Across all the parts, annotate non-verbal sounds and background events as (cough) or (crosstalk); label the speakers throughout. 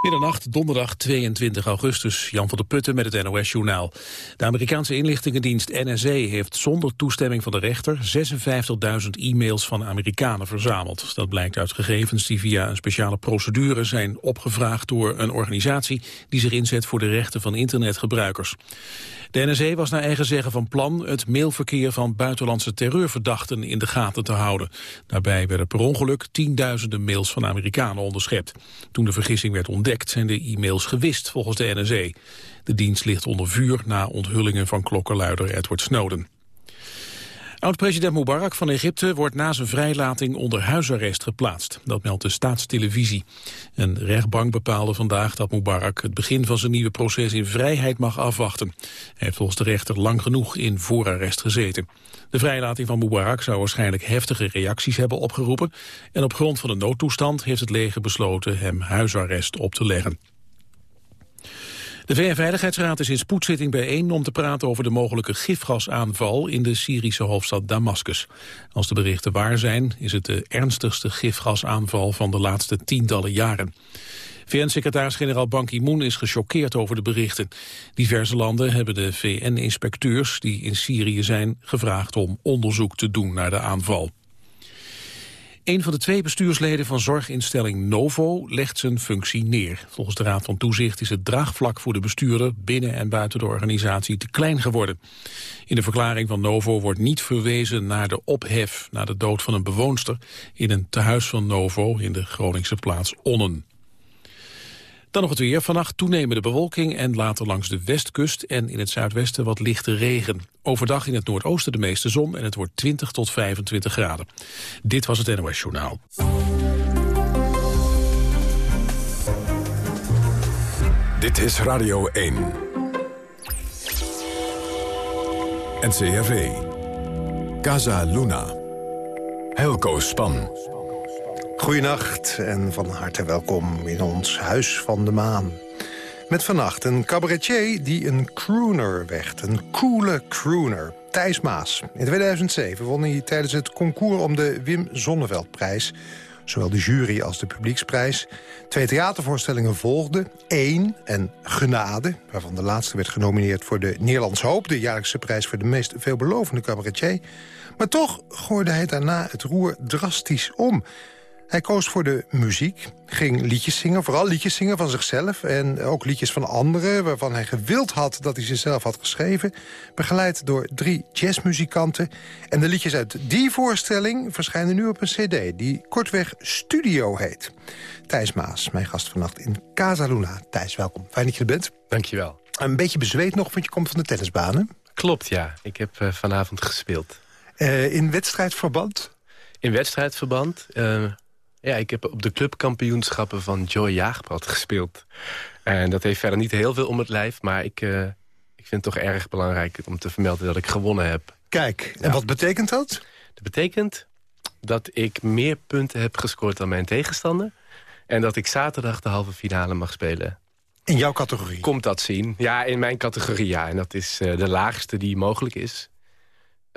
Speaker 1: Middernacht, donderdag 22 augustus. Jan van der Putten met het NOS-journaal. De Amerikaanse inlichtingendienst NSA heeft zonder toestemming van de rechter 56.000 e-mails van Amerikanen verzameld. Dat blijkt uit gegevens die via een speciale procedure zijn opgevraagd door een organisatie die zich inzet voor de rechten van internetgebruikers. De NSA was naar eigen zeggen van plan het mailverkeer van buitenlandse terreurverdachten in de gaten te houden. Daarbij werden per ongeluk tienduizenden mails van Amerikanen onderschept. Toen de vergissing werd ontdekt zijn de e-mails gewist volgens de NSA. De dienst ligt onder vuur na onthullingen van klokkenluider Edward Snowden. Oud-president Mubarak van Egypte wordt na zijn vrijlating onder huisarrest geplaatst. Dat meldt de staatstelevisie. Een rechtbank bepaalde vandaag dat Mubarak het begin van zijn nieuwe proces in vrijheid mag afwachten. Hij heeft volgens de rechter lang genoeg in voorarrest gezeten. De vrijlating van Mubarak zou waarschijnlijk heftige reacties hebben opgeroepen. En op grond van de noodtoestand heeft het leger besloten hem huisarrest op te leggen. De VN-veiligheidsraad is in spoedzitting bijeen om te praten over de mogelijke gifgasaanval in de Syrische hoofdstad Damascus. Als de berichten waar zijn, is het de ernstigste gifgasaanval van de laatste tientallen jaren. VN-secretaris-generaal Ban Ki-moon is gechoqueerd over de berichten. Diverse landen hebben de VN-inspecteurs die in Syrië zijn gevraagd om onderzoek te doen naar de aanval. Een van de twee bestuursleden van zorginstelling Novo legt zijn functie neer. Volgens de Raad van Toezicht is het draagvlak voor de bestuurder binnen en buiten de organisatie te klein geworden. In de verklaring van Novo wordt niet verwezen naar de ophef na de dood van een bewoonster in een tehuis van Novo in de Groningse plaats Onnen. Dan nog het weer. Vannacht toenemende bewolking en later langs de westkust en in het zuidwesten wat lichte regen. Overdag in het noordoosten de meeste zon en het wordt 20 tot 25 graden. Dit was het NOS Journaal.
Speaker 2: Dit is Radio 1. NCRV. Casa Luna. Helco Span.
Speaker 3: Goedenacht en van harte welkom in ons Huis van de Maan. Met vannacht een cabaretier die een crooner werd. Een coole crooner. Thijs Maas. In 2007 won hij tijdens het concours om de Wim Zonneveldprijs... zowel de jury als de publieksprijs. Twee theatervoorstellingen volgden. Eén en Genade, waarvan de laatste werd genomineerd voor de Nederlands Hoop... de jaarlijkse prijs voor de meest veelbelovende cabaretier. Maar toch gooide hij daarna het roer drastisch om... Hij koos voor de muziek, ging liedjes zingen, vooral liedjes zingen van zichzelf... en ook liedjes van anderen waarvan hij gewild had dat hij ze zelf had geschreven... begeleid door drie jazzmuzikanten. En de liedjes uit die voorstelling verschijnen nu op een cd... die kortweg Studio heet. Thijs Maas, mijn gast vannacht in Casa Luna. Thijs, welkom. Fijn dat je er bent.
Speaker 4: Dankjewel.
Speaker 3: Een beetje bezweet nog, want je komt van de tennisbanen.
Speaker 4: Klopt, ja. Ik heb uh, vanavond gespeeld.
Speaker 3: Uh, in wedstrijdverband?
Speaker 4: In wedstrijdverband... Uh, ja, ik heb op de clubkampioenschappen van Joy Jaagpad gespeeld. En dat heeft verder niet heel veel om het lijf, maar ik, uh, ik vind het toch erg belangrijk om te vermelden dat ik gewonnen heb.
Speaker 3: Kijk, en wat betekent dat?
Speaker 4: Dat betekent dat ik meer punten heb gescoord dan mijn tegenstander. En dat ik zaterdag de halve finale mag spelen.
Speaker 3: In jouw categorie?
Speaker 4: Komt dat zien. Ja, in mijn categorie, ja. En dat is uh, de laagste die mogelijk is.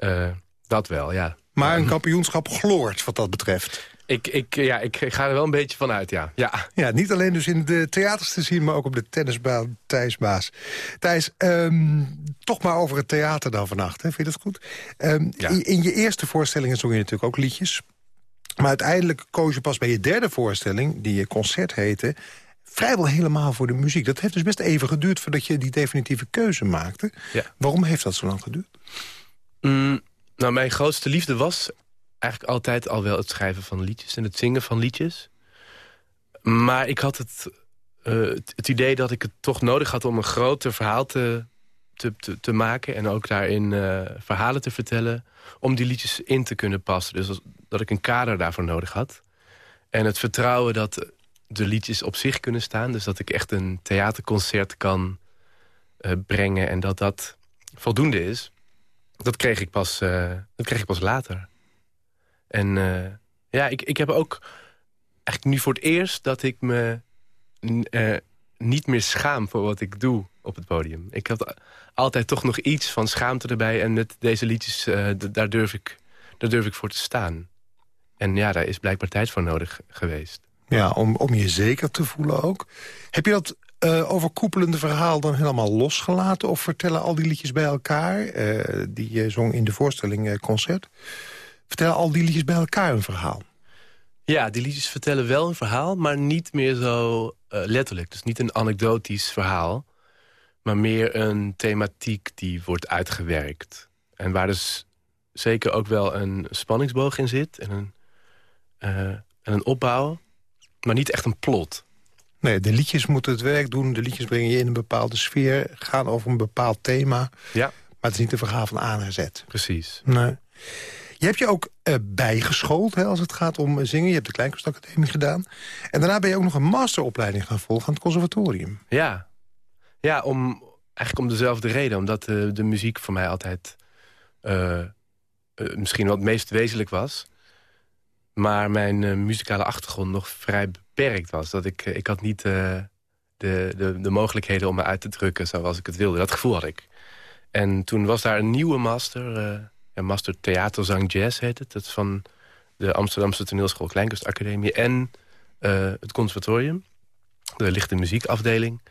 Speaker 4: Uh, dat wel, ja.
Speaker 3: Maar een kampioenschap gloort wat dat betreft.
Speaker 4: Ik, ik, ja, ik, ga er wel een beetje van uit, ja. ja.
Speaker 3: Ja, niet alleen dus in de theaters te zien, maar ook op de tennisbaan Thijs Maas. Thijs, um, toch maar over het theater dan vannacht, hè? vind je dat goed? Um, ja. in, in, je eerste voorstellingen zong je natuurlijk ook liedjes. Maar uiteindelijk koos je pas bij je derde voorstelling, die je concert heette... vrijwel helemaal voor de muziek. Dat heeft dus best even geduurd voordat je die definitieve keuze maakte. Ja. Waarom heeft dat zo lang geduurd?
Speaker 4: Mm, nou, mijn grootste liefde was eigenlijk altijd al wel het schrijven van liedjes en het zingen van liedjes. Maar ik had het, uh, het idee dat ik het toch nodig had om een groter verhaal te, te, te, maken... en ook daarin uh, verhalen te vertellen, om die liedjes in te kunnen passen. Dus dat ik een kader daarvoor nodig had. En het vertrouwen dat de liedjes op zich kunnen staan. Dus dat ik echt een theaterconcert kan uh, brengen en dat dat voldoende is. Dat kreeg ik pas, dat kreeg ik pas later. En uh, ja, ik, ik heb ook eigenlijk nu voor het eerst dat ik me uh, niet meer schaam voor wat ik doe op het podium. Ik had altijd toch nog iets van schaamte erbij. En met deze liedjes, uh, daar, durf ik, daar durf ik voor te staan. En ja, daar is blijkbaar tijd voor nodig geweest.
Speaker 3: Ja, om, om je zeker te voelen ook. Heb je dat overkoepelende verhaal dan helemaal losgelaten? Of vertellen al die liedjes bij elkaar, die je zong in de voorstelling concert... vertellen al die liedjes bij elkaar een verhaal?
Speaker 4: Ja, die liedjes vertellen wel een verhaal, maar niet meer zo letterlijk. Dus niet een anekdotisch verhaal, maar meer een thematiek die wordt uitgewerkt. En waar dus zeker ook wel een spanningsboog in zit en een, en een opbouw, maar niet echt een plot.
Speaker 3: Nee, de liedjes moeten het werk doen. De liedjes brengen je in een bepaalde sfeer. Gaan over een bepaald thema.
Speaker 4: Ja.
Speaker 3: Maar het is niet een verhaal van A naar Z.
Speaker 4: Precies.
Speaker 3: Nee. Je hebt je ook uh, bijgeschoold hè, als het gaat om zingen. Je hebt de Kleinkunstacademie gedaan. En daarna ben je ook nog een masteropleiding gaan volgen aan het conservatorium.
Speaker 4: Ja, ja om, eigenlijk om dezelfde reden. Omdat uh, de muziek voor mij altijd misschien wat meest wezenlijk was. Maar mijn muzikale achtergrond nog vrij beperkt was. Dat ik, eh, ik had niet de, de, de mogelijkheden om me uit te drukken zoals ik het wilde. Dat gevoel had ik. En toen was daar een nieuwe master, ja, master theaterzang jazz heet het. Dat is van de Amsterdamse toneelschool Kleinkunstacademie en uh, het conservatorium. De lichte muziekafdeling.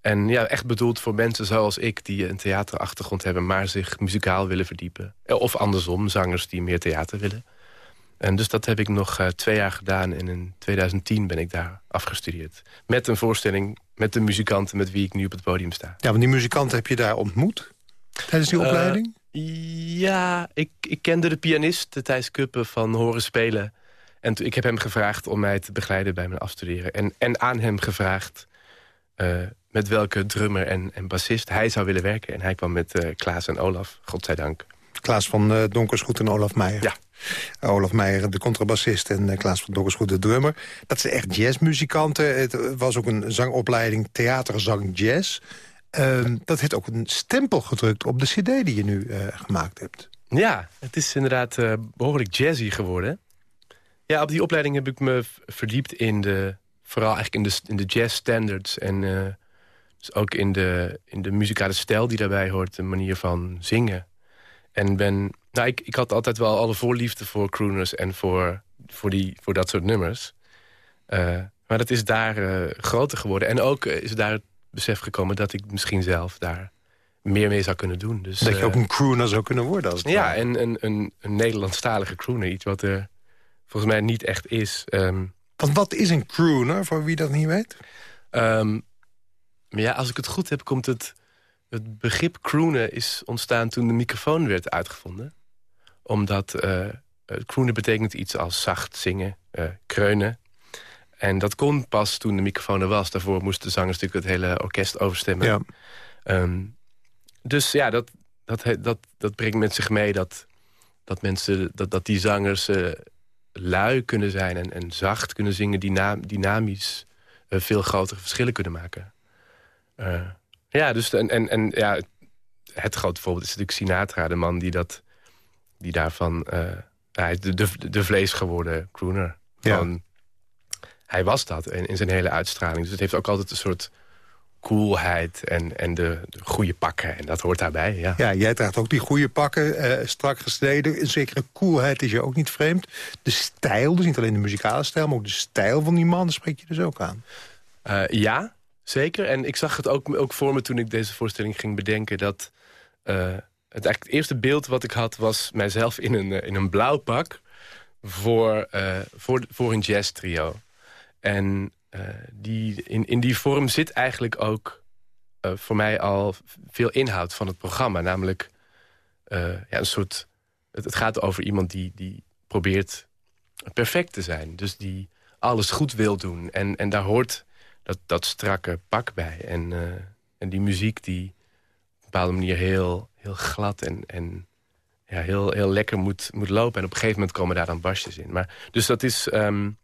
Speaker 4: En ja, echt bedoeld voor mensen zoals ik... die een theaterachtergrond hebben, maar zich muzikaal willen verdiepen. Of andersom, zangers die meer theater willen. En dus dat heb ik nog uh, twee jaar gedaan. En in 2010 ben ik daar afgestudeerd. Met een voorstelling met de muzikanten met wie ik nu op het podium sta.
Speaker 3: Ja, want die muzikanten heb je daar ontmoet? Tijdens die uh, opleiding?
Speaker 4: Ja, ik, ik kende de pianist Thijs Kuppen van horen spelen. En ik heb hem gevraagd om mij te begeleiden bij mijn afstuderen. En, en aan hem gevraagd uh, met welke drummer en, en bassist hij zou willen werken. En hij kwam met Klaas en Olaf, godzijdank.
Speaker 3: Klaas van uh, Donkersgoed en Olaf Meijer.
Speaker 4: Ja.
Speaker 3: Olaf Meijer, de contrabassist, en uh, Klaas van Donkersgoed, de drummer. Dat zijn echt jazzmuzikanten. Het was ook een zangopleiding theaterzang jazz. Uh, dat heeft ook een stempel gedrukt op de cd die je nu uh, gemaakt hebt.
Speaker 4: Ja, het is inderdaad behoorlijk jazzy geworden. Ja, op die opleiding heb ik me verdiept in de... vooral eigenlijk in de, in de jazz standards en... dus ook in de, in de muzikale stijl die daarbij hoort, de manier van zingen. En ben, nou, ik, ik had altijd wel alle voorliefde voor crooners en voor, voor, die, voor dat soort nummers. Maar dat is daar groter geworden. En ook is daar besef gekomen dat ik misschien zelf daar meer mee zou kunnen doen. Dus,
Speaker 3: dat je ook een crooner zou kunnen worden als het
Speaker 4: Ja, en een, een, een Nederlandstalige crooner. Iets wat er volgens mij niet echt is. Um,
Speaker 3: Want wat is een crooner, voor wie dat niet weet?
Speaker 4: Um, ja, als ik het goed heb, komt het het begrip croonen is ontstaan toen de microfoon werd uitgevonden. Omdat uh, croonen betekent iets als zacht zingen, uh, kreunen. En dat kon pas toen de microfoon er was. Daarvoor moesten de zangers natuurlijk het hele orkest overstemmen.
Speaker 3: Ja.
Speaker 4: Um, dus ja, dat, dat, dat, dat brengt met zich mee dat, dat, mensen, dat, dat die zangers uh, lui kunnen zijn... en, en zacht kunnen zingen, dyna dynamisch veel grotere verschillen kunnen maken. Ja, dus en, en, en ja, het grote voorbeeld is natuurlijk Sinatra, de man die, dat, die daarvan... Hij de, de, de vlees geworden crooner.
Speaker 3: Ja.
Speaker 4: Hij was dat in, in zijn hele uitstraling. Dus het heeft ook altijd een soort coolheid en, en de, de, goede pakken. En dat hoort daarbij, ja.
Speaker 3: Ja, jij draagt ook die goede pakken, uh, strak gesneden. Een zekere coolheid is je ook niet vreemd. De stijl, dus niet alleen de muzikale stijl... maar ook de stijl van die man, spreek je dus ook aan.
Speaker 4: Uh, ja, Zeker, en ik zag het ook, ook voor me toen ik deze voorstelling ging bedenken... dat uh, het, eigenlijk het eerste beeld wat ik had was mijzelf in een, in een blauw pak... voor, uh, voor, voor een jazz trio. En uh, die, in, in die vorm zit eigenlijk ook voor mij al veel inhoud van het programma. Namelijk ja, een soort... Het, gaat over iemand die, die probeert perfect te zijn. Dus die alles goed wil doen. En, en daar hoort dat, dat strakke pak bij. En, en die muziek die op een bepaalde manier heel, heel glad en, en ja, heel, heel lekker moet, moet lopen. En op een gegeven moment komen daar dan basjes in. Maar, dus dat is um,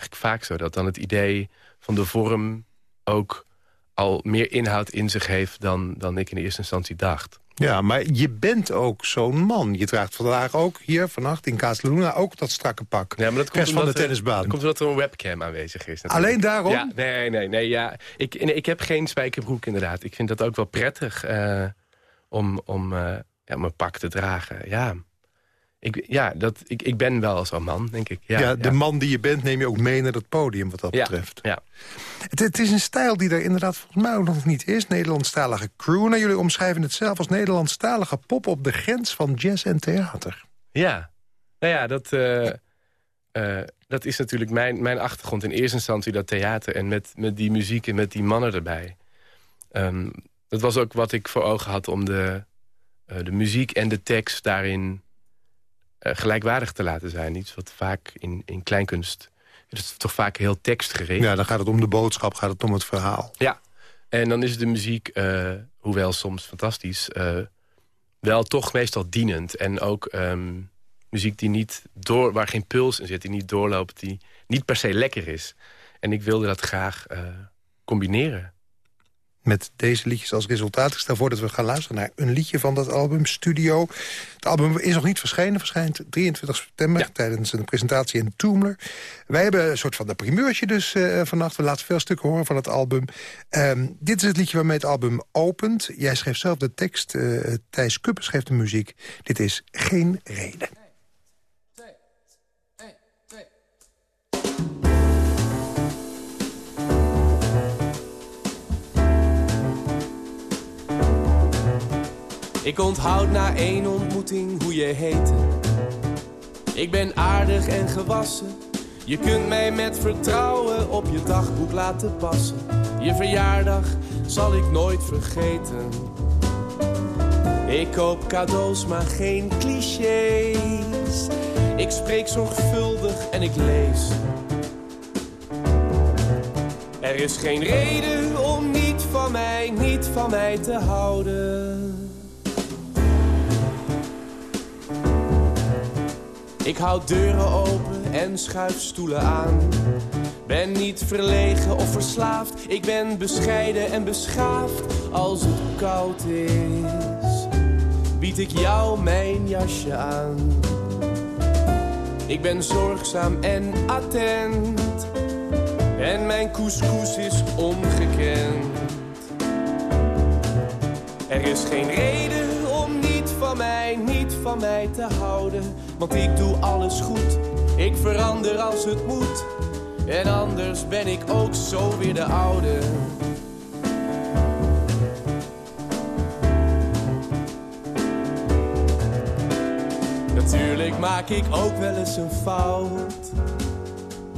Speaker 4: eigenlijk vaak zo. Dat dan het idee van de vorm ook al meer inhoud in zich heeft... dan, dan ik in de eerste instantie dacht.
Speaker 3: Ja, maar je bent ook zo'n man. Je draagt vandaag ook hier vannacht in Luna ook dat strakke pak.
Speaker 4: Ja, maar dat komt
Speaker 3: van de tennisbaan.
Speaker 4: Dat komt omdat er een webcam aanwezig is.
Speaker 3: Natuurlijk. Alleen daarom?
Speaker 4: Ja, nee, nee, nee. Ja. Ik, nee, ik heb geen spijkerbroek inderdaad. Ik vind dat ook wel prettig uh, om, om uh, ja, mijn pak te dragen. Ja.
Speaker 5: Ik, ja, dat, ik, ik ben wel zo'n man, denk ik. Ja,
Speaker 3: Ja, de man die je bent neem je ook mee naar het podium wat dat
Speaker 5: Ja,
Speaker 3: betreft.
Speaker 5: Ja.
Speaker 3: Het, het is een stijl die er inderdaad volgens mij ook nog niet is. Nederlandstalige crooner. Jullie omschrijven het zelf als Nederlandstalige pop op de grens van jazz en theater.
Speaker 5: Ja, nou ja, dat, eh, eh, dat is natuurlijk mijn, mijn achtergrond. In eerste instantie dat theater en met, met die muziek en met die mannen erbij. Ehm, dat was ook wat ik voor ogen had om de, eh, de muziek en de tekst daarin gelijkwaardig te laten zijn. Iets wat vaak in, in kleinkunst... Het is toch vaak heel tekstgericht.
Speaker 3: Ja, dan gaat het om de boodschap, gaat het om het verhaal.
Speaker 5: Ja, en dan is de muziek, eh, hoewel soms fantastisch... eh, wel toch meestal dienend. En ook ehm, muziek die niet door, waar geen puls in zit, die niet doorloopt... die niet per se lekker is. En ik wilde dat graag eh, combineren.
Speaker 3: Met deze liedjes als resultaat. Ik stel voor dat we gaan luisteren naar een liedje van dat album, Studio. Het album is nog niet verschenen, verschijnt 23 september...
Speaker 5: Ja.
Speaker 3: tijdens een presentatie in Toomler. Wij hebben een soort van de primeurtje dus eh, vannacht. We laten veel stukken horen van het album. Ehm, dit is het liedje waarmee het album opent. Jij schreef zelf de tekst, eh, Thijs Kuppen schreef de muziek. Dit is Geen Reden.
Speaker 4: Ik onthoud na één ontmoeting hoe je heette. Ik ben aardig en gewassen. Je kunt mij met vertrouwen op je dagboek laten passen. Je verjaardag zal ik nooit vergeten. Ik koop cadeaus, maar geen clichés. Ik spreek zorgvuldig en ik lees. Er is geen reden om niet van mij, niet van mij te houden. Ik houd deuren open en schuif stoelen aan. Ben niet verlegen of verslaafd. Ik ben bescheiden en beschaafd. Als het koud is, bied ik jou mijn jasje aan. Ik ben zorgzaam en attent. En mijn couscous is ongekend. Er is geen reden mij, niet van mij te houden. Want ik doe alles goed, ik verander als het moet. En anders ben ik ook zo weer de oude. Natuurlijk maak ik ook wel eens een fout.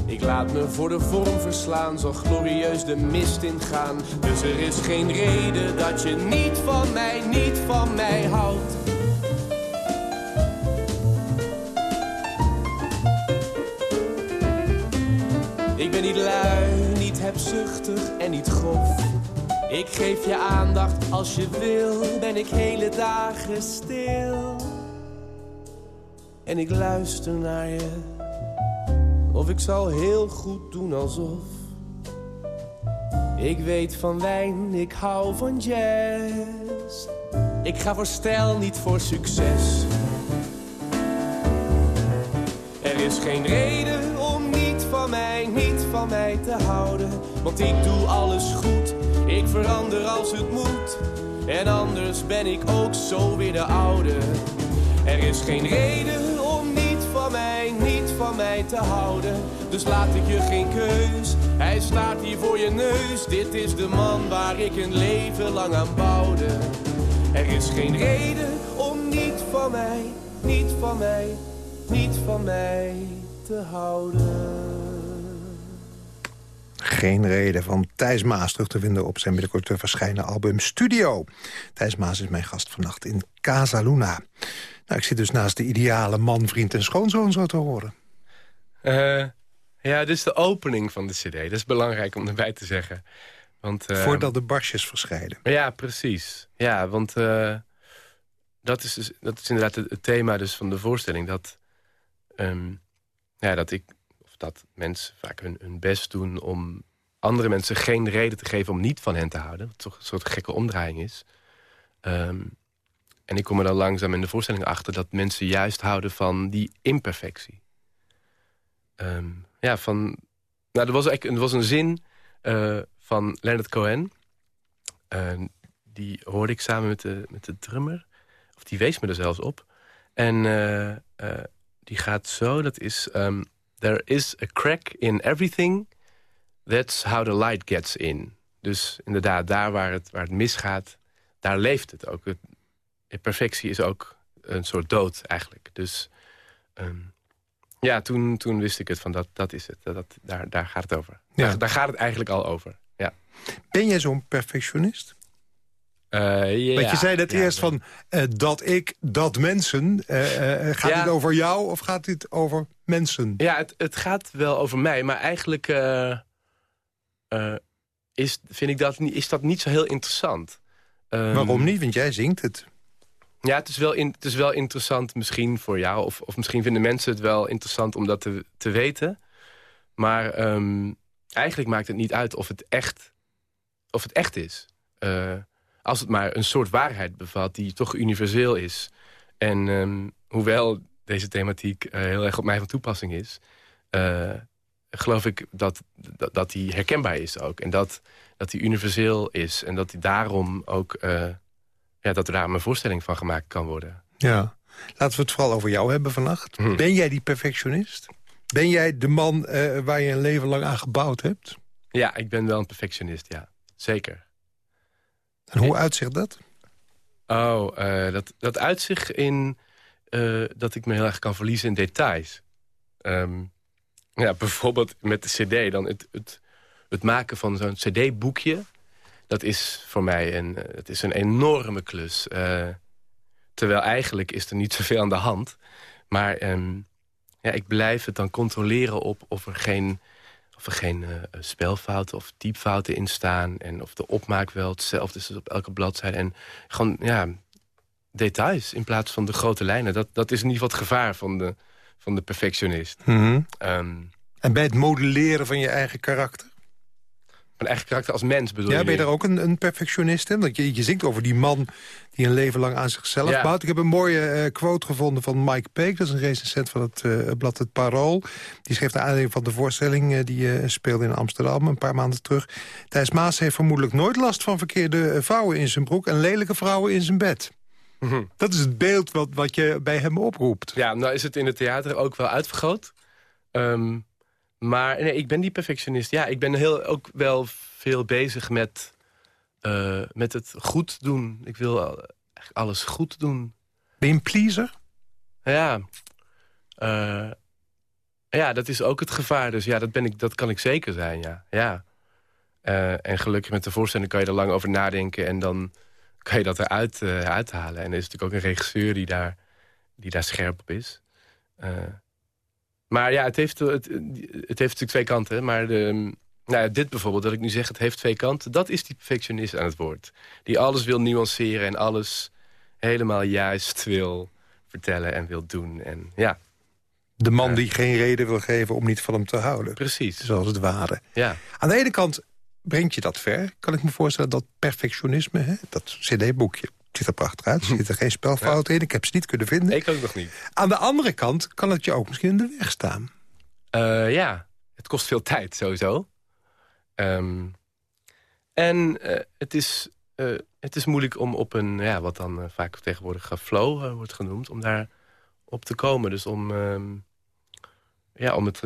Speaker 4: Ik laat me voor de vorm verslaan, zo glorieus de mist ingaan. Dus er is geen reden dat je niet van mij, niet van mij houdt. Hebzuchtig en niet grof. Ik geef je aandacht als je wil, ben ik hele dagen stil. En ik luister naar je. Of ik zal heel goed doen alsof Ik weet van wijn, ik hou van jazz Ik ga voor stijl, niet voor succes Er is geen reden van mij te houden Want ik doe alles goed, ik verander als het moet En anders ben ik ook zo weer de oude Er is geen reden om niet van mij, niet van mij te houden. Dus laat ik je geen keus. Hij staat hier voor je neus. Dit is de man waar ik een leven lang aan bouwde. Er is geen reden om niet van mij, niet van mij, niet van mij te houden.
Speaker 3: Geen reden van Thijs Maas terug te vinden op zijn binnenkort te verschijnen album Studio. Thijs Maas is mijn gast vannacht in Casa Luna. Nou, ik zit dus naast de ideale man, vriend en schoonzoon zo te horen.
Speaker 5: Eh, ja, dit is de opening van de cd. Dat is belangrijk om erbij te zeggen. Want, eh,
Speaker 3: Voordat de barsjes verschijnen.
Speaker 5: Ja, precies. Ja, want eh, dat, is dus, dat is inderdaad het, thema dus van de voorstelling. Dat, ehm, ja, dat, ik, dat mensen vaak hun, best doen om andere mensen geen reden te geven om niet van hen te houden. Wat toch een soort gekke omdraaiing is. Ehm, en ik kom er dan langzaam in de voorstelling achter... dat mensen juist houden van die imperfectie. Ehm, ja, van... Nou, er was, er was een zin eh, van Leonard Cohen... Eh, die hoorde ik samen met de, met de drummer. Of die wees me er zelfs op. En eh,
Speaker 4: eh, die gaat zo, dat is... There is a crack in everything, that's how the light gets in. Dus inderdaad, daar waar het, waar het misgaat, daar leeft het ook. Het, perfectie is ook een soort dood eigenlijk. Dus ehm, ja, toen, toen wist ik het van dat, dat is het. Dat, daar, daar gaat het over. Ja. Daar, daar gaat het eigenlijk al over. Ja.
Speaker 3: Ben jij zo'n perfectionist?
Speaker 4: Uh,
Speaker 3: Want je zei net eerst van uh, dat ik, dat mensen. Uh, gaat ja. dit over jou of gaat dit over mensen?
Speaker 4: Ja, het, het gaat wel over mij. Maar eigenlijk is, vind ik dat, is dat niet zo heel interessant.
Speaker 3: Um, Waarom niet? Want jij zingt het.
Speaker 4: Ja, het is wel, in, het is wel interessant misschien voor jou. Of, of misschien vinden mensen het wel interessant om dat te, te weten. Maar um, eigenlijk maakt het niet uit of het echt, of het echt is. Als het maar een soort waarheid bevat die toch universeel is. En um, hoewel deze thematiek uh, heel erg op mij van toepassing is... Uh, geloof ik dat, dat, dat, die herkenbaar is ook. En dat, dat die universeel is. En dat die daarom ook... Uh, ja, dat er daar een voorstelling van gemaakt kan worden.
Speaker 3: Ja. Laten we het vooral over jou hebben vannacht. Hm. Ben jij die perfectionist? Ben jij de man waar je een leven lang aan gebouwd hebt?
Speaker 4: Ja, ik ben wel een perfectionist, ja. Zeker.
Speaker 3: En hoe uitzicht dat?
Speaker 4: Oh, uh, dat, dat uitzicht in uh, dat ik me heel erg kan verliezen in details. Um, ja, (laughs) bijvoorbeeld met de cd, dan het, het, het maken van zo'n cd-boekje... dat is voor mij een, het is een enorme klus. Uh, terwijl eigenlijk is er niet (laughs) zoveel aan de hand. Maar um, ja, ik blijf het dan controleren op of er geen, of er geen uh, spelfouten of typfouten in staan... en of de opmaak wel hetzelfde is op elke bladzijde. En gewoon, ja, details in plaats van de grote lijnen. Dat, dat is in ieder geval het gevaar van de, van de perfectionist.
Speaker 3: Mm um, en bij het modelleren van je eigen karakter?
Speaker 4: Mijn eigen karakter als mens bedoel
Speaker 3: ja,
Speaker 4: je?
Speaker 3: ben je daar ook een, een perfectionist in? Want je, je zingt over die man die een leven lang aan zichzelf ja. bouwt. Ik heb een mooie uh, quote gevonden van Mike Peek. Dat is een recensent van het uh, blad Het Parool. Die schreef de aanleiding van de voorstelling... Uh, die speelde in Amsterdam een paar maanden terug. Thijs Maas heeft vermoedelijk nooit last van verkeerde vrouwen in zijn broek... en lelijke vrouwen in zijn bed. Mhm. Dat is het beeld wat, wat je bij hem oproept.
Speaker 4: Ja, nou is het in het theater ook wel uitvergroot. Um, maar nee, ik ben die perfectionist. Ja, ik ben heel, ook wel veel bezig met, uh, met het goed doen. Ik wil eigenlijk alles goed doen.
Speaker 3: Ben je een pleaser?
Speaker 4: Ja. Uh, ja, dat is ook het gevaar. Dus ja, dat, ben ik, dat kan ik zeker zijn, ja. ja. Uh, en gelukkig met de voorstelling kan je er lang over nadenken... en dan kan je dat eruit uithalen. En er is natuurlijk ook een regisseur die daar, die daar scherp op is. Maar ja, het heeft, het, het heeft natuurlijk twee kanten. Maar de, nou, dit bijvoorbeeld, dat ik nu zeg, het heeft twee kanten. Dat is die perfectionist aan het woord. Die alles wil nuanceren en alles helemaal juist wil vertellen en wil doen. En ja.
Speaker 3: De man die geen reden wil geven om niet van hem te houden.
Speaker 4: Precies.
Speaker 3: Zoals het ware.
Speaker 4: Ja.
Speaker 3: Aan de ene kant brengt je dat ver. Kan ik me voorstellen dat perfectionisme, hè, dat cd-boekje... Ziet er prachtig uit. Er zitten geen spelfouten in. Ik heb ze niet kunnen vinden.
Speaker 4: Ik ook nog niet.
Speaker 3: Aan de andere kant kan het je ook misschien in de weg staan.
Speaker 4: Uh, ja, het kost veel tijd sowieso. Um, en uh, het, is, uh, het is moeilijk om op een, ja, wat dan vaak tegenwoordig flow wordt genoemd... om daar op te komen. Dus om, um, ja, om het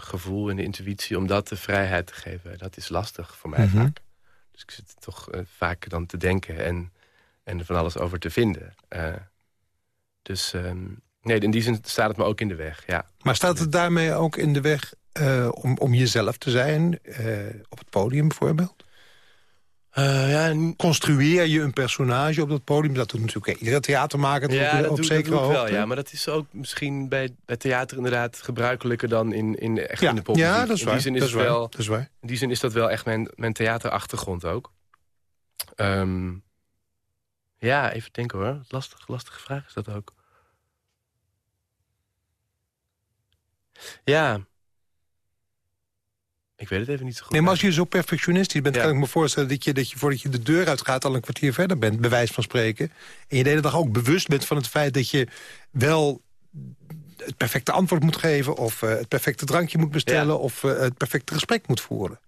Speaker 4: gevoel en de intuïtie, om dat de vrijheid te geven... dat is lastig voor mij mm -hmm. vaak. Dus ik zit toch vaak dan te denken en en er van alles over te vinden. Uh, dus um, nee, in die zin staat het me ook in de weg, ja.
Speaker 3: Maar staat het daarmee ook in de weg uh, om, om jezelf te zijn? Op het podium bijvoorbeeld?
Speaker 4: Ja,
Speaker 3: Construeer je een personage op dat podium? Dat doet natuurlijk iedere theatermaker
Speaker 4: ja,
Speaker 3: dat op
Speaker 4: doe,
Speaker 3: zekere
Speaker 4: dat
Speaker 3: wel,
Speaker 4: ja, maar dat is ook misschien bij, bij theater inderdaad gebruikelijker dan in, in, echt
Speaker 3: ja,
Speaker 4: in de popmuziek.
Speaker 3: Ja, dat is waar.
Speaker 4: In die zin is,
Speaker 3: dat is,
Speaker 4: wel,
Speaker 3: waar. Dat is waar.
Speaker 4: In die zin is dat wel echt mijn, mijn theaterachtergrond ook. Um, ja, even denken hoor. Lastig, lastige vraag is dat ook. Ja. Ik weet het even niet zo goed.
Speaker 3: Nee, maar als je zo perfectionistisch bent... Ja. kan ik me voorstellen dat je, dat je voordat je de deur uitgaat... al een kwartier verder bent, bij wijze van spreken. En je de hele dag ook bewust bent van het feit dat je wel het perfecte antwoord moet geven... of uh, het perfecte drankje moet bestellen... Ja. of uh, het perfecte gesprek moet voeren.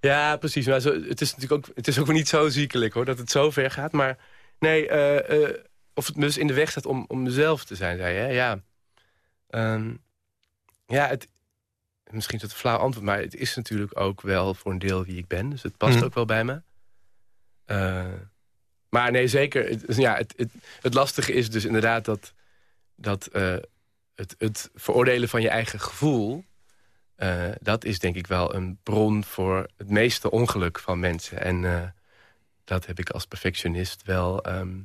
Speaker 4: Ja, precies. Maar zo, het is natuurlijk ook, het is ook niet zo ziekelijk hoor, dat het zo ver gaat. Maar Nee, uh, uh, of het me dus in de weg staat om, om mezelf te zijn, zei je. Ja. Ehm, ja, het, misschien is het een flauw antwoord... maar het is natuurlijk ook wel voor een deel wie ik ben. Dus het past
Speaker 3: Mhm.
Speaker 4: ook wel bij me. Eh, maar nee, zeker. Het, ja, het, het, het lastige is dus inderdaad dat... dat eh, het, het veroordelen van je eigen gevoel... eh, dat is denk ik wel een bron voor het meeste ongeluk van mensen. En dat heb ik als perfectionist wel... ehm,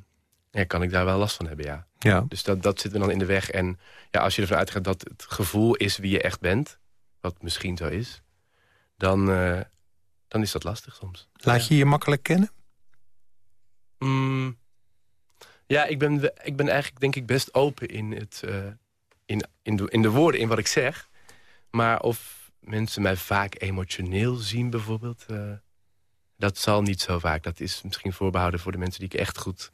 Speaker 4: ja, kan ik daar wel last van hebben, ja.
Speaker 3: Ja.
Speaker 4: Dus dat, dat zit me dan in de weg. En ja, als je ervan uitgaat dat het gevoel is wie je echt bent... wat misschien zo is... dan, eh, dan is dat lastig soms.
Speaker 3: Laat je je makkelijk kennen?
Speaker 4: Mm, ja, ik ben, ik ben eigenlijk denk ik best open in, het, eh, in, in, de, in de woorden, in wat ik zeg. Maar of mensen mij vaak emotioneel zien bijvoorbeeld... eh, dat zal niet zo vaak. Dat is misschien voorbehouden voor de mensen die ik echt goed,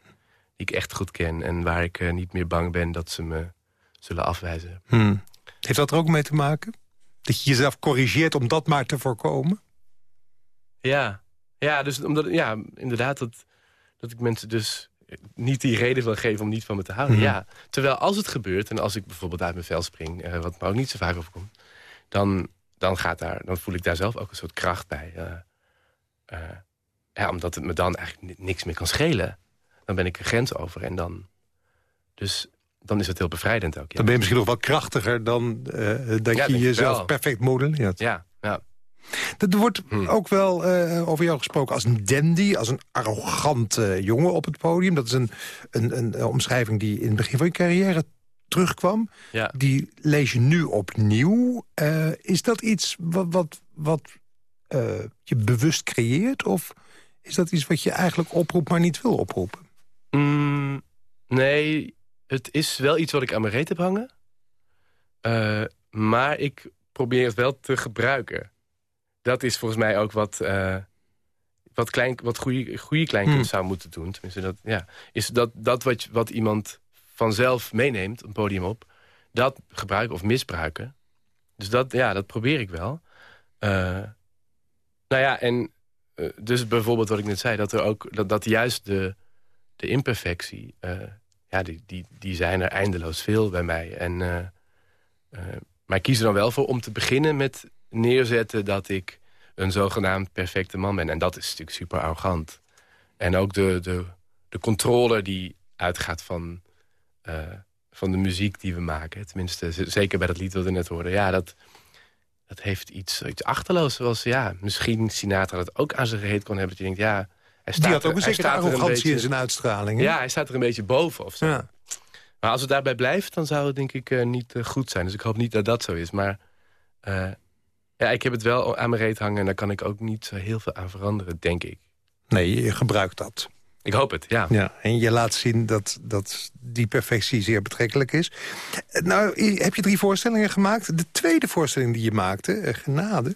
Speaker 4: die ik echt goed ken... en waar ik niet meer bang ben dat ze me zullen afwijzen.
Speaker 3: Hmm. Heeft dat er ook mee te maken? Dat je jezelf corrigeert om dat maar te voorkomen?
Speaker 4: Ja, ja dus omdat, ja, inderdaad dat, dat ik mensen dus niet die reden wil geven om niet van me te houden.
Speaker 3: Mhm.
Speaker 4: Ja, terwijl als het gebeurt en als ik bijvoorbeeld uit mijn vel spring... eh, wat me ook niet zo vaak overkomt... dan, dan, gaat daar, dan voel ik daar zelf ook een soort kracht bij. eh, eh, ja, omdat het me dan eigenlijk ni- niks meer kan schelen. Dan ben ik een grens over en dan... Dus dan is het heel bevrijdend ook. Ja,
Speaker 3: Dan ben je misschien nog wel krachtiger dan eh, dat
Speaker 4: Ja,
Speaker 3: je jezelf perfect modelleert.
Speaker 4: ja, ja.
Speaker 3: Er wordt
Speaker 4: Hmm.
Speaker 3: ook wel eh, over jou gesproken als een dandy, als een arrogante jongen op het podium. Dat is een, een, een, omschrijving die in het begin van je carrière terugkwam.
Speaker 4: ja.
Speaker 3: Die lees je nu opnieuw. Eh, is dat iets wat, wat, wat je bewust creëert? Of is dat iets wat je eigenlijk oproept, maar niet wil oproepen?
Speaker 4: Mm, nee, het is wel iets wat ik aan mijn reet heb hangen. Eh, maar ik probeer het wel te gebruiken. Dat is volgens mij ook wat, eh, wat, klein, wat goede, goede kleinkind
Speaker 3: Hmm.
Speaker 4: zou moeten doen. Tenminste, dat, ja, is dat, dat wat, wat iemand vanzelf meeneemt, een podium op... dat gebruiken of misbruiken. Dus dat, ja, dat probeer ik wel. Eh, nou ja, en dus bijvoorbeeld wat ik net zei... dat, er ook, dat, dat juist de, de imperfectie... ja, die, die, die zijn er eindeloos veel bij mij. En, eh, eh, maar ik kies er dan wel voor om te beginnen met neerzetten... dat ik een zogenaamd perfecte man ben. En dat is natuurlijk super arrogant. En ook de, de, de controle die uitgaat van, eh, van de muziek die we maken. Tenminste, zeker bij dat lied dat we net hoorden. Ja, dat, dat heeft iets, iets achterloos. Zoals, ja, misschien Sinatra dat ook aan zijn reet kon hebben. Dat je denkt, ja... Hij staat
Speaker 3: Die had ook een zekere
Speaker 4: er een
Speaker 3: arrogantie in
Speaker 4: beetje-
Speaker 3: zijn uitstraling. hè?
Speaker 4: ja, hij staat er een beetje boven of zo.
Speaker 3: Ja.
Speaker 4: Maar als het daarbij blijft, dan zou het denk ik eh, niet eh, goed zijn. Dus ik hoop niet dat dat zo is. Maar eh, ja, ik heb het wel aan mijn reet hangen... en daar kan ik ook niet zo heel veel aan veranderen, denk ik.
Speaker 3: Nee, je gebruikt dat.
Speaker 4: Ik hoop het, ja.
Speaker 3: Ja, en je laat zien dat, dat die perfectie zeer betrekkelijk is. Nou, heb je drie voorstellingen gemaakt. De tweede voorstelling die je maakte, Genade...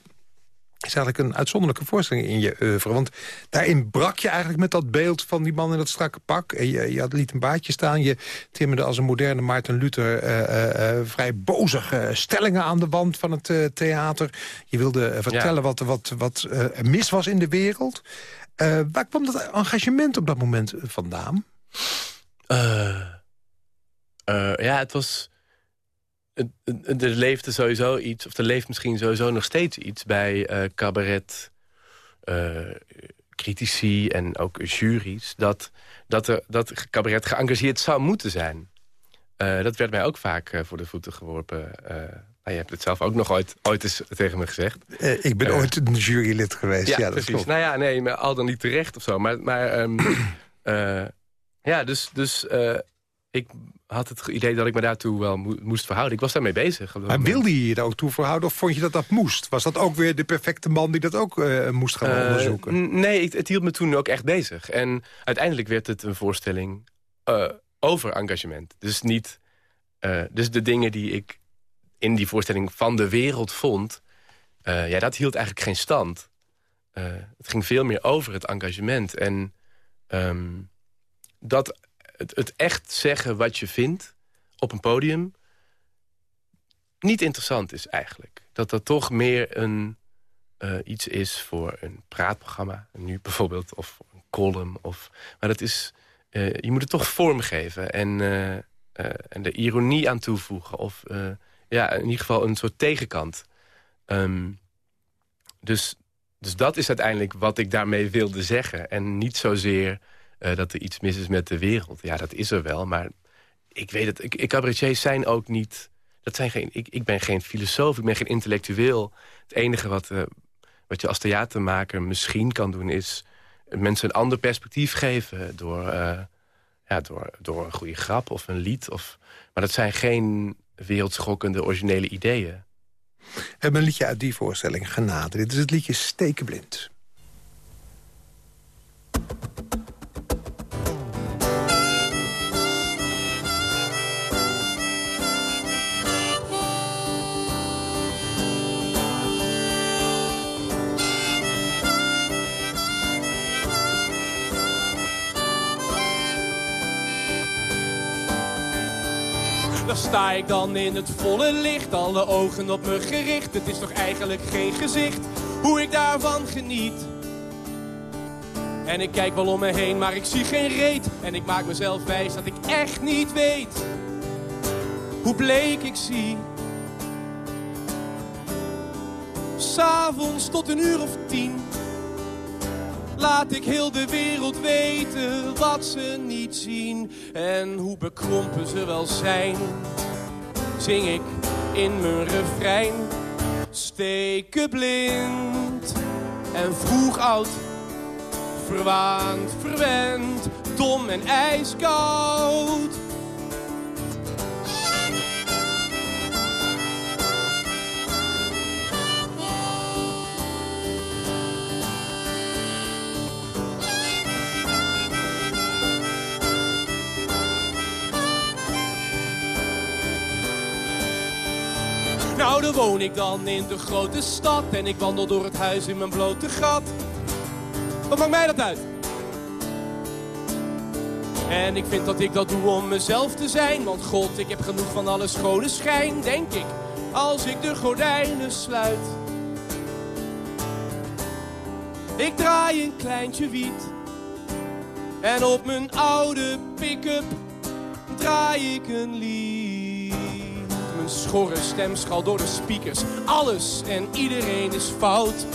Speaker 3: is eigenlijk een uitzonderlijke voorstelling in je oeuvre. Want daarin brak je eigenlijk met dat beeld van die man in dat strakke pak. En je, je had, liet een baardje staan. Je timmerde als een moderne Maarten Luther... eh, eh, eh, vrij bozige stellingen aan de wand van het theater. Je wilde vertellen wat, wat, wat er mis was in de wereld. Waar kwam dat engagement op dat moment vandaan?
Speaker 4: Ja, het was... Er leefde sowieso iets, of er leeft misschien sowieso nog steeds iets... bij eh, cabaret, eh, critici en ook juries... dat, dat, er, dat cabaret geëngageerd zou moeten zijn. Eh, dat werd mij ook vaak voor de voeten geworpen. Nou, je hebt het zelf ook nog ooit, ooit eens tegen me gezegd.
Speaker 3: Ik ben ooit een jurylid geweest. Ja, dat
Speaker 4: precies.
Speaker 3: klopt.
Speaker 4: Nou ja, nee, maar al dan niet terecht of zo. Maar, maar ehm, (clears throat) eh, ja, dus, dus ik had het idee dat ik me daartoe wel mo- moest verhouden. Ik was daarmee bezig.
Speaker 3: Maar wilde je je er ook toe verhouden of vond je dat dat moest? Was dat ook weer de perfecte man die dat ook eh, moest gaan
Speaker 4: Eh,
Speaker 3: onderzoeken?
Speaker 4: nee, het, het hield me toen ook echt bezig. En uiteindelijk werd het een voorstelling eh, over engagement. Dus niet... dus de dingen die ik in die voorstelling van de wereld vond... ja, dat hield eigenlijk geen stand. Het ging veel meer over het engagement. En ehm, dat het, echt zeggen wat je vindt op een podium... niet interessant is eigenlijk. Dat dat toch meer een, eh, iets is voor een praatprogramma. Nu bijvoorbeeld, of een column. Of, maar dat is, eh, je moet het toch vormgeven. En, eh, en de ironie aan toevoegen. Of ja, in ieder geval een soort tegenkant. Ehm, dus, dus dat is uiteindelijk wat ik daarmee wilde zeggen. En niet zozeer dat er iets mis is met de wereld. Ja, dat is er wel, maar ik weet het. Ik, cabaretiers zijn ook niet... Dat zijn geen, ik, ik ben geen filosoof, ik ben geen intellectueel. Het enige wat, uh, wat je als theatermaker misschien kan doen... is mensen een ander perspectief geven door, uh, ja, door, door een goede grap of een lied. Of, maar dat zijn geen wereldschokkende originele ideeën.
Speaker 3: We hebben een liedje uit die voorstelling, Genade. Dit is het liedje Stekenblind.
Speaker 6: Daar sta ik dan in het volle licht, alle ogen op me gericht. Het is toch eigenlijk geen gezicht, hoe ik daarvan geniet. En ik kijk wel om me heen, maar ik zie geen reet. En ik maak mezelf wijs dat ik echt niet weet hoe bleek ik zie. S'avonds tot een uur of tien Laat ik heel de wereld weten wat ze niet zien en hoe bekrompen ze wel zijn. Zing ik in mijn refrein, steken blind en vroeg oud, verwaand, verwend, dom en ijskoud. Woon ik dan in de grote stad en ik wandel door het huis in mijn blote gat. Wat maakt mij dat uit? En ik vind dat ik dat doe om mezelf te zijn. Want god, ik heb genoeg van alle schone schijn, denk ik. Als ik de gordijnen sluit. Ik draai een kleintje wiet. En op mijn oude pick-up draai ik een lied schorre stem schal door de speakers. Alles en iedereen is fout.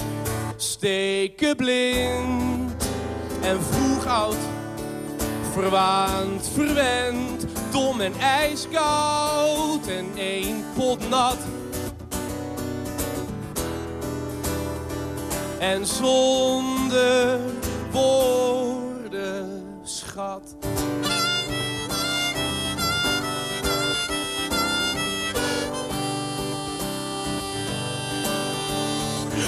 Speaker 6: Steken blind en vroeg oud. Verwaand, verwend, dom en ijskoud. En één pot nat. En zonder woorden schat.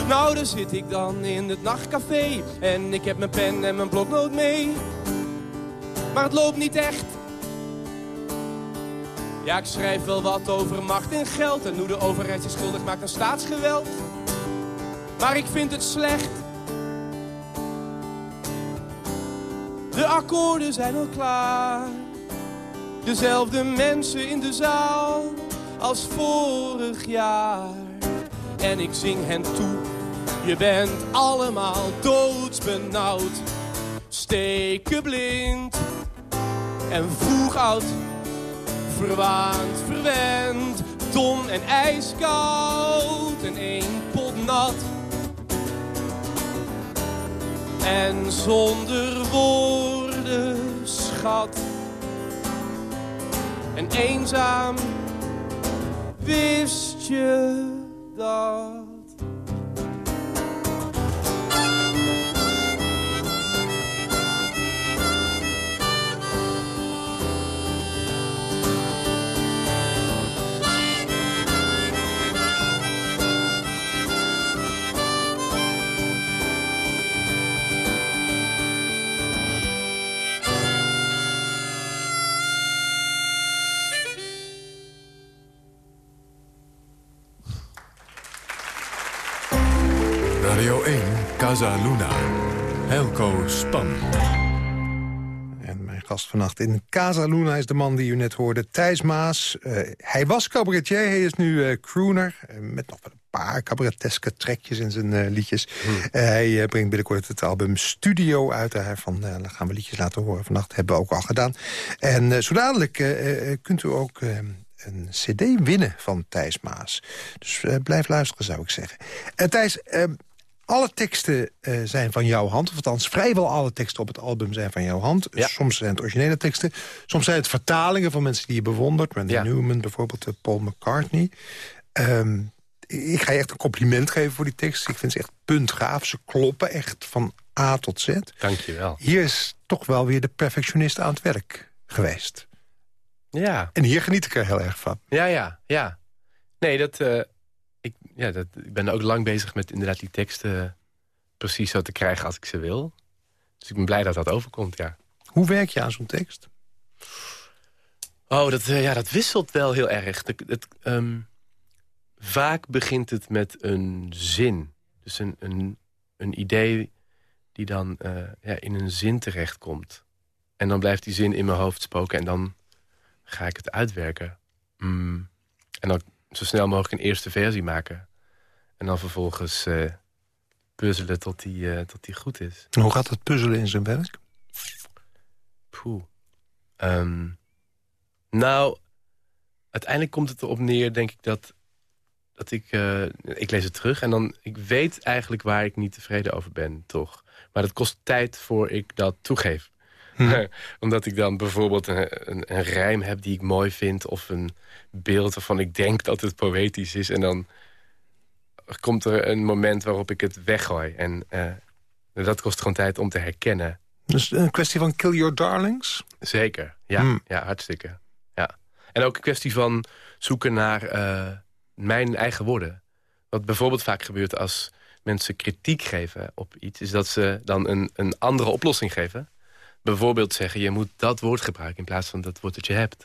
Speaker 6: Nou, daar zit ik dan in het nachtcafé. En ik heb mijn pen en mijn bloknoot mee. Maar het loopt niet echt. Ja, ik schrijf wel wat over macht en geld. En hoe de overheid zich schuldig maakt aan staatsgeweld. Maar ik vind het slecht. De akkoorden zijn al klaar. Dezelfde mensen in de zaal als vorig jaar. En ik zing hen toe je bent allemaal doodsbenauwd. Steken blind en vroeg oud. Verwaand, verwend, dom en ijskoud. En één pot nat. En zonder woorden schat. En eenzaam wist je dat.
Speaker 2: Casa Luna. Helco Span.
Speaker 3: En mijn gast vannacht. In Casa Luna is de man die u net hoorde, Thijs Maas. Eh, hij was cabaretier, hij is nu uh, crooner. met nog een paar cabareteske trekjes in zijn liedjes. Hmm. hij brengt binnenkort het album Studio uit. Daarvan dan gaan we liedjes laten horen vannacht. Hebben we ook al gedaan. En zo dadelijk kunt u ook een cd winnen van Thijs Maas. Dus blijf luisteren, zou ik zeggen. Thijs, alle teksten uh, zijn van jouw hand. Of althans, vrijwel alle teksten op het album zijn van jouw hand. Soms zijn het originele teksten. Soms zijn het vertalingen van mensen die je bewondert. Randy ja. Newman, bijvoorbeeld uh, Paul McCartney. Um, ik ga je echt een compliment geven voor die teksten. Ik vind ze echt puntgaaf. Ze kloppen echt van A tot Z.
Speaker 4: Dank je wel.
Speaker 3: Hier is toch wel weer de perfectionist aan het werk geweest.
Speaker 4: Ja.
Speaker 3: En hier geniet ik er heel erg van.
Speaker 4: Ja, ja, ja. Nee, dat... Uh ik, ja, dat, ik ben ook lang bezig met inderdaad die teksten precies zo te krijgen als ik ze wil. Dus ik ben blij dat dat overkomt, ja.
Speaker 3: Hoe werk je aan zo'n tekst?
Speaker 4: Oh, dat, uh, ja, dat wisselt wel heel erg. Het, het, um, vaak begint het met een zin. Dus een, een, een idee die dan uh, ja, in een zin terechtkomt. En dan blijft die zin in mijn hoofd spoken en dan ga ik het uitwerken. Mm. En dan zo snel mogelijk een eerste versie maken. En dan vervolgens uh, puzzelen tot die, uh, tot die goed is.
Speaker 3: En hoe gaat het puzzelen in zijn werk?
Speaker 4: Poeh. Um, nou, uiteindelijk komt het erop neer, denk ik, dat, dat ik... Uh, ik lees het terug en dan... Ik weet eigenlijk waar ik niet tevreden over ben, toch. Maar het kost tijd voor ik dat toegeef. Hm. (laughs) Omdat ik dan bijvoorbeeld een, een, een, rijm heb die ik mooi vind... of een beeld waarvan ik denk dat het poëtisch is... en dan komt er een moment waarop ik het weggooi. En uh, dat kost gewoon tijd om te herkennen.
Speaker 3: Dus een kwestie van kill your darlings?
Speaker 4: Zeker, ja, hm. ja hartstikke. Ja. En ook een kwestie van zoeken naar uh, mijn eigen woorden. Wat bijvoorbeeld vaak gebeurt als mensen kritiek geven op iets... is dat ze dan een, een andere oplossing geven bijvoorbeeld zeggen... je moet dat woord gebruiken in plaats van dat woord dat je hebt.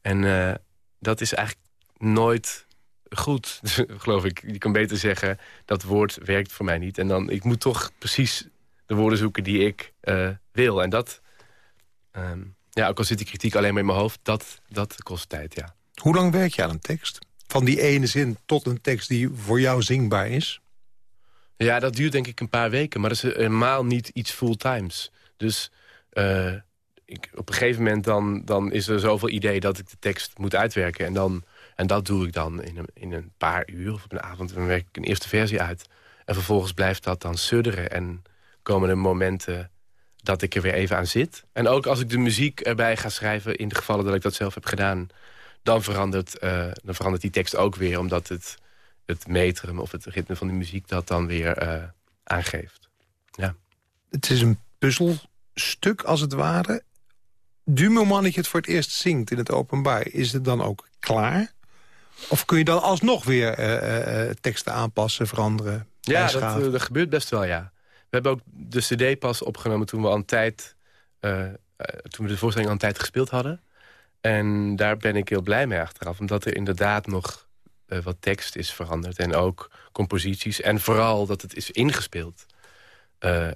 Speaker 4: En uh, dat is eigenlijk nooit goed, (laughs) geloof ik. Je kan beter zeggen, dat woord werkt voor mij niet. En dan, ik moet toch precies de woorden zoeken die ik uh, wil. En dat, um, ja, ook al zit die kritiek alleen maar in mijn hoofd... dat, dat kost tijd, ja.
Speaker 3: Hoe lang werk je aan een tekst? Van die ene zin tot een tekst die voor jou zingbaar is?
Speaker 4: Ja, dat duurt denk ik een paar weken. Maar dat is helemaal niet iets fulltimes. Dus uh, ik, op een gegeven moment dan, dan is er zoveel idee dat ik de tekst moet uitwerken. En, dan, en dat doe ik dan in een, in een paar uur of op een avond. Dan werk ik een eerste versie uit. En vervolgens blijft dat dan sudderen. En komen er momenten dat ik er weer even aan zit. En ook als ik de muziek erbij ga schrijven... in de gevallen dat ik dat zelf heb gedaan... dan verandert, uh, dan verandert die tekst ook weer. Omdat het, het metrum of het ritme van de muziek dat dan weer uh, aangeeft. Ja.
Speaker 3: Het is een puzzel stuk, als het ware... du moment dat je het voor het eerst zingt in het openbaar... is het dan ook klaar? Of kun je dan alsnog weer uh, teksten aanpassen, veranderen?
Speaker 4: Ja, dat, dat, gebeurt best wel, ja. We hebben ook de cd pas opgenomen toen we een tijd... toen we de voorstelling al een tijd gespeeld hadden. En daar ben ik heel blij mee achteraf. Omdat er inderdaad nog wat tekst is veranderd. En ook composities. En vooral dat het is ingespeeld.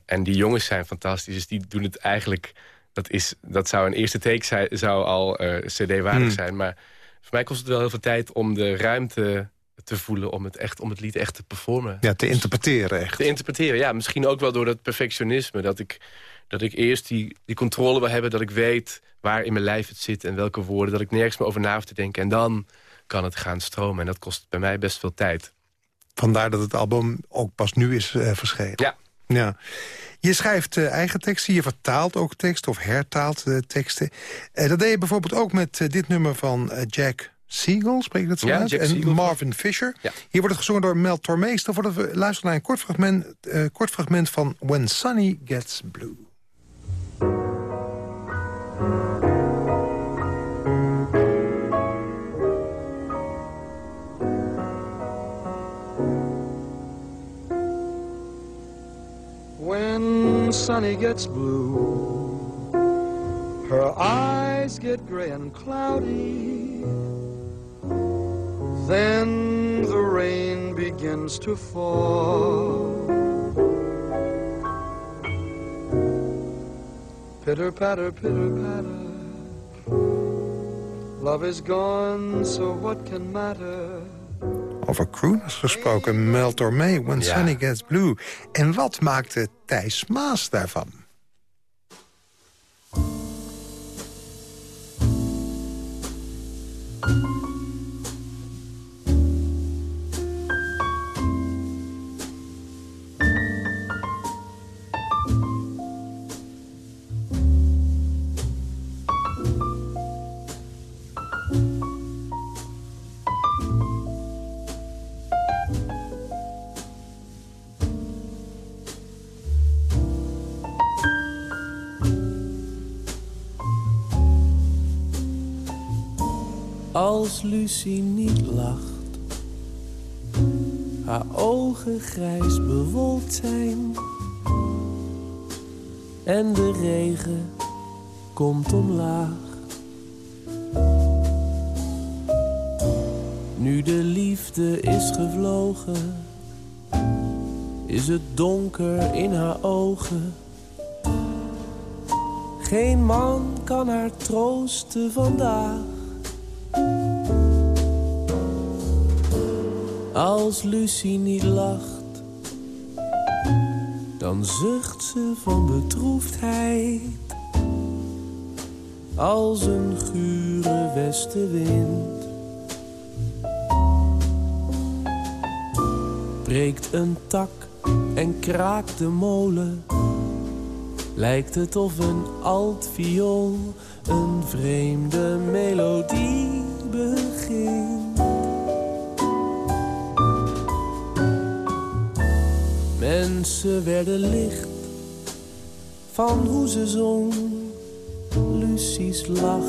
Speaker 4: En die jongens zijn fantastisch. Dus die doen het eigenlijk... Dat, is, dat zou een eerste take zijn, zou al cd-waardig hmm. zijn. Maar voor mij kost het wel heel veel tijd om de ruimte te voelen... om het, echt, om het lied echt te performen.
Speaker 3: Ja, te interpreteren echt.
Speaker 4: Te interpreteren, ja. Misschien ook wel door dat perfectionisme. Dat ik, dat ik eerst die, die controle wil hebben. Dat ik weet waar in mijn lijf het zit en welke woorden. Dat ik nergens meer over na hoef te denken. En dan kan het gaan stromen. En dat kost bij mij best veel tijd.
Speaker 3: Vandaar dat het album ook pas nu is uh, verschenen.
Speaker 4: Ja,
Speaker 3: ja. Je schrijft uh, eigen teksten, je vertaalt ook teksten of hertaalt uh, teksten. Uh, dat deed je bijvoorbeeld ook met dit nummer van Jack Siegel, spreek ik dat zo ja, uit? En Marvin Fisher. Ja. Hier wordt het gezongen door Mel Tormeester. Voordat we luisteren naar een kort fragment, kort fragment van When Sunny Gets Blue. Sunny gets blue, her eyes get gray and cloudy. Then the rain begins to fall. Pitter patter, pitter patter. Love is gone, so what can matter? Over crooners gesproken, Mel Tormé, When Sunny Gets Blue. En wat maakte Thijs Maas daarvan?
Speaker 4: Als Lucie niet lacht, haar ogen grijs bewolkt zijn en de regen komt omlaag. Nu de liefde is gevlogen, is het donker in haar ogen. Geen man kan haar troosten vandaag. Als Lucie niet lacht, dan zucht ze van bedroefdheid. Als een gure westenwind. Breekt een tak en kraakt de molen. Lijkt het of een altviool een vreemde melodie begint. Mensen werden licht van hoe ze zong Lucie's lach.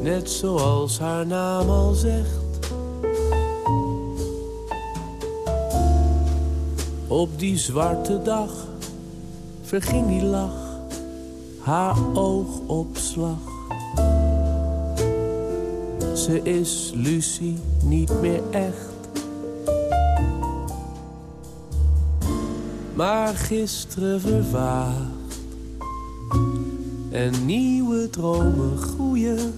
Speaker 4: Net zoals haar naam al zegt. Op die zwarte dag verging die lach, haar oogopslag. Ze is Lucie niet meer echt. Maar gisteren vervaagd. En nieuwe dromen groeien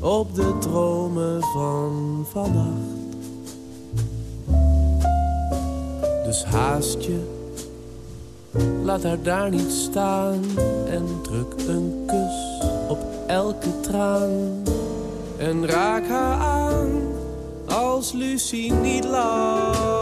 Speaker 4: op de dromen van vannacht. Dus haast je, laat haar daar niet staan en druk een kus op elke traan. En raak haar aan als Lucie niet lacht.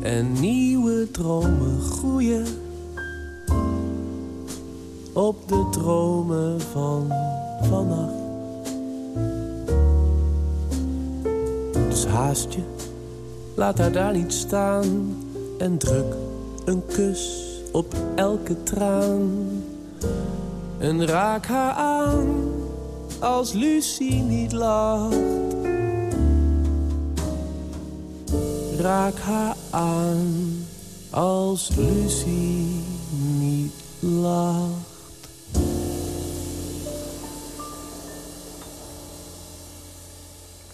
Speaker 4: En nieuwe dromen groeien op de dromen van vannacht. Dus haast je, laat haar daar niet staan en druk een kus op elke traan. En raak haar aan als Lucie niet lacht. Raak haar aan als Lucie niet lacht.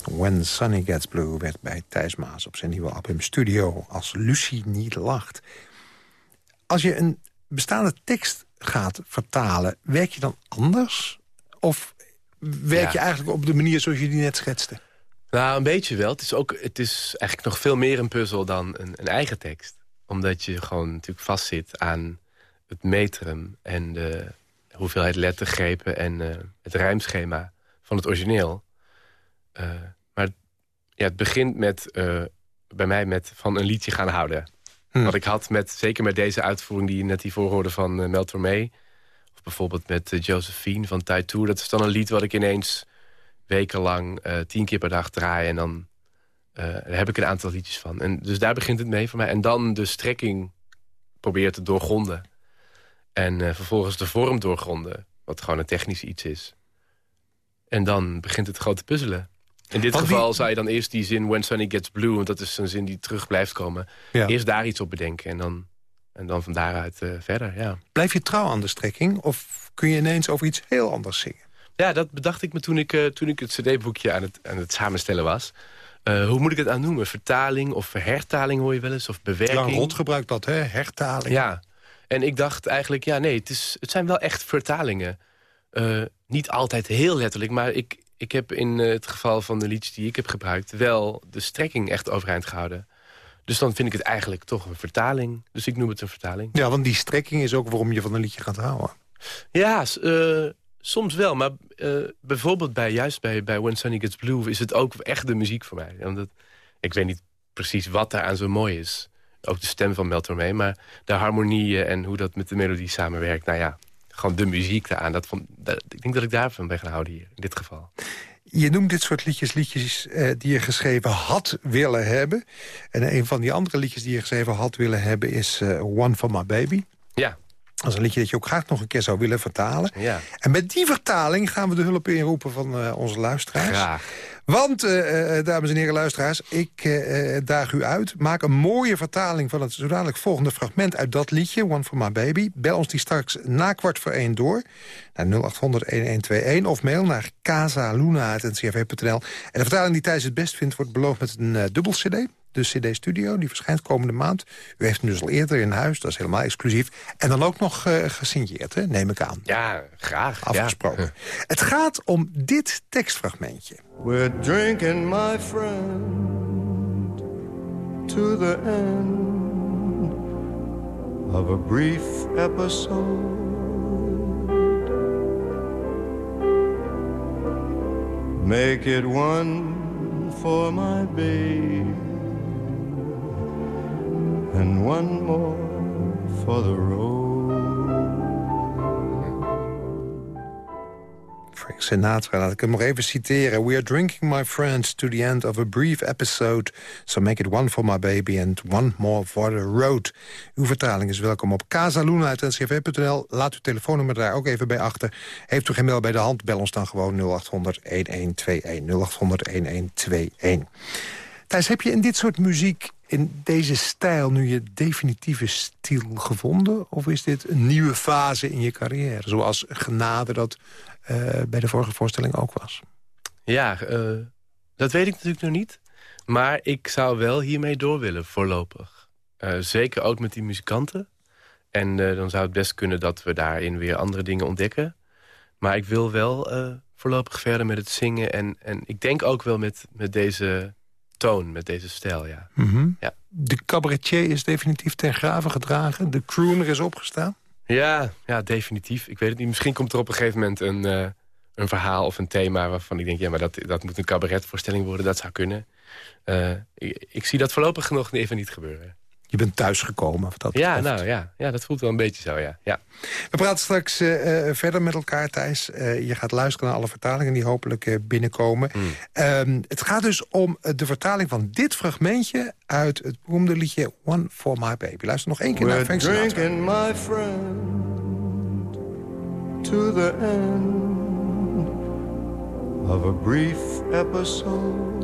Speaker 3: When Sunny Gets Blue werd bij Thijs Maas op zijn nieuwe album Studio als Lucie niet lacht. Als je een bestaande tekst gaat vertalen, werk je dan anders? Of werk je eigenlijk op de manier zoals je die net schetste?
Speaker 7: Nou, een beetje wel. Het is, ook, het is eigenlijk nog veel meer een puzzel dan een, een eigen tekst. Omdat je gewoon natuurlijk vastzit aan het metrum... en de hoeveelheid lettergrepen en uh, het rijmschema van het origineel. Uh, maar ja, het begint met, uh, bij mij met van een liedje gaan houden. Hm. Wat ik had, met, zeker met deze uitvoering die je net hiervoor hoorde van Mel Tormé. Of bijvoorbeeld met Josephine van Tattoo. Dat is dan een lied wat ik ineens
Speaker 4: wekenlang uh, tien keer per dag draaien. En dan daar heb ik een aantal liedjes van. En dus daar begint het mee voor mij. En dan de strekking proberen te doorgronden. En vervolgens de vorm doorgronden. Wat gewoon een technisch iets is. En dan begint het grote puzzelen. In dit geval zou je dan eerst die zin When Sunny Gets Blue... want dat is een zin die terug blijft komen... eerst daar iets op bedenken en dan, en dan van daaruit uh, verder. Ja.
Speaker 3: Blijf je trouw aan de strekking of kun je ineens over iets heel anders zingen?
Speaker 4: Ja, dat bedacht ik me toen ik, uh, toen ik het cd-boekje aan het, aan het samenstellen was. Uh, hoe moet ik het aan noemen? Vertaling of hertaling hoor je wel eens? Of bewerking?
Speaker 3: Ja, Rot gebruikt dat, hè? Hertaling.
Speaker 4: Ja, en ik dacht eigenlijk, ja nee, het, is, het zijn wel echt vertalingen. niet altijd heel letterlijk, maar ik, ik heb in eh, het geval van de liedjes die ik heb gebruikt... wel de strekking echt overeind gehouden. Dus dan vind ik het eigenlijk toch een vertaling. Dus ik noem het een vertaling.
Speaker 3: Ja, want die strekking is ook waarom je van een liedje gaat houden.
Speaker 4: Ja, uh, soms wel. Maar uh, bijvoorbeeld bij, juist bij, bij When Sunny Gets Blue... is het ook echt de muziek voor mij. Omdat, ik weet niet precies wat daar aan zo mooi is. Ook de stem van Mel Tormé. Maar de harmonieën en hoe dat met de melodie samenwerkt. Nou ja, gewoon de muziek eraan. Dat vond, ik denk dat ik daarvan ben gaan houden hier, in dit geval.
Speaker 3: Je noemt dit soort liedjes liedjes eh, die je geschreven had willen hebben. En een van die andere liedjes die je geschreven had willen hebben... is uh, One for My Baby.
Speaker 4: Ja.
Speaker 3: Dat is een liedje dat je ook graag nog een keer zou willen vertalen.
Speaker 4: Ja.
Speaker 3: En met die vertaling gaan we de hulp inroepen van uh, onze luisteraars.
Speaker 4: Graag.
Speaker 3: Want, uh, dames en heren luisteraars, ik uh, daag u uit. Maak een mooie vertaling van het zo dadelijk volgende fragment uit dat liedje, One for My Baby. Bel ons die straks na kwart voor één door naar 0800-1121 of mail naar casaluna.ncrv.nl. En de vertaling die Thijs het best vindt wordt beloofd met een dubbel cd de CD Studio. Die verschijnt komende maand. U heeft hem dus al eerder in huis, dat is helemaal exclusief. En dan ook nog uh, gesigneerd, hè? neem ik aan.
Speaker 4: Ja, graag.
Speaker 3: Afgesproken. Het gaat om dit tekstfragmentje.
Speaker 8: We're drinking, my friend, to the end of a brief episode. Make it one for my babe and one more for the road.
Speaker 3: Frank Sinatra, laat ik hem nog even citeren. We are drinking, my friends, to the end of a brief episode. So make it one for my baby and one more for the road. Uw vertaling is welkom op casaluna.ncv.nl. Laat uw telefoonnummer daar ook even bij achter. Heeft u geen mail bij de hand, bel ons dan gewoon 0800 1121. 0800 1121. Thijs, heb je in dit soort muziek in deze stijl nu je definitieve stil gevonden? Of is dit een nieuwe fase in je carrière? Zoals Genade dat uh, bij de vorige voorstelling ook was.
Speaker 4: Ja, uh, dat weet ik natuurlijk nog niet. Maar ik zou wel hiermee door willen voorlopig. Uh, zeker ook met die muzikanten. En dan zou het best kunnen dat we daarin weer andere dingen ontdekken. Maar ik wil wel voorlopig verder met het zingen. En, en ik denk ook wel met, met deze toon, met deze stijl, ja.
Speaker 3: Mm
Speaker 4: ja.
Speaker 3: De cabaretier is definitief ten graven gedragen. De crooner is opgestaan.
Speaker 4: Ja, ja, definitief. Ik weet het niet. Misschien komt er op een gegeven moment een, uh, een verhaal of een thema... waarvan ik denk, ja, maar dat, dat moet een cabaretvoorstelling worden. Dat zou kunnen. Uh, ik, ik, zie dat voorlopig nog even niet gebeuren.
Speaker 3: Je bent thuisgekomen. Dat
Speaker 4: ja, nou ja, ja, dat voelt wel een beetje zo, ja. ja.
Speaker 3: We praten straks uh, verder met elkaar, Thijs. Uh, je gaat luisteren naar alle vertalingen die hopelijk binnenkomen.
Speaker 4: Mm.
Speaker 3: Um, het gaat dus om de vertaling van dit fragmentje... uit het beroemde liedje One for My Baby. Luister nog één keer
Speaker 8: We're
Speaker 3: naar Frank
Speaker 8: Sinatra. drinking, my friend, to the end of a brief episode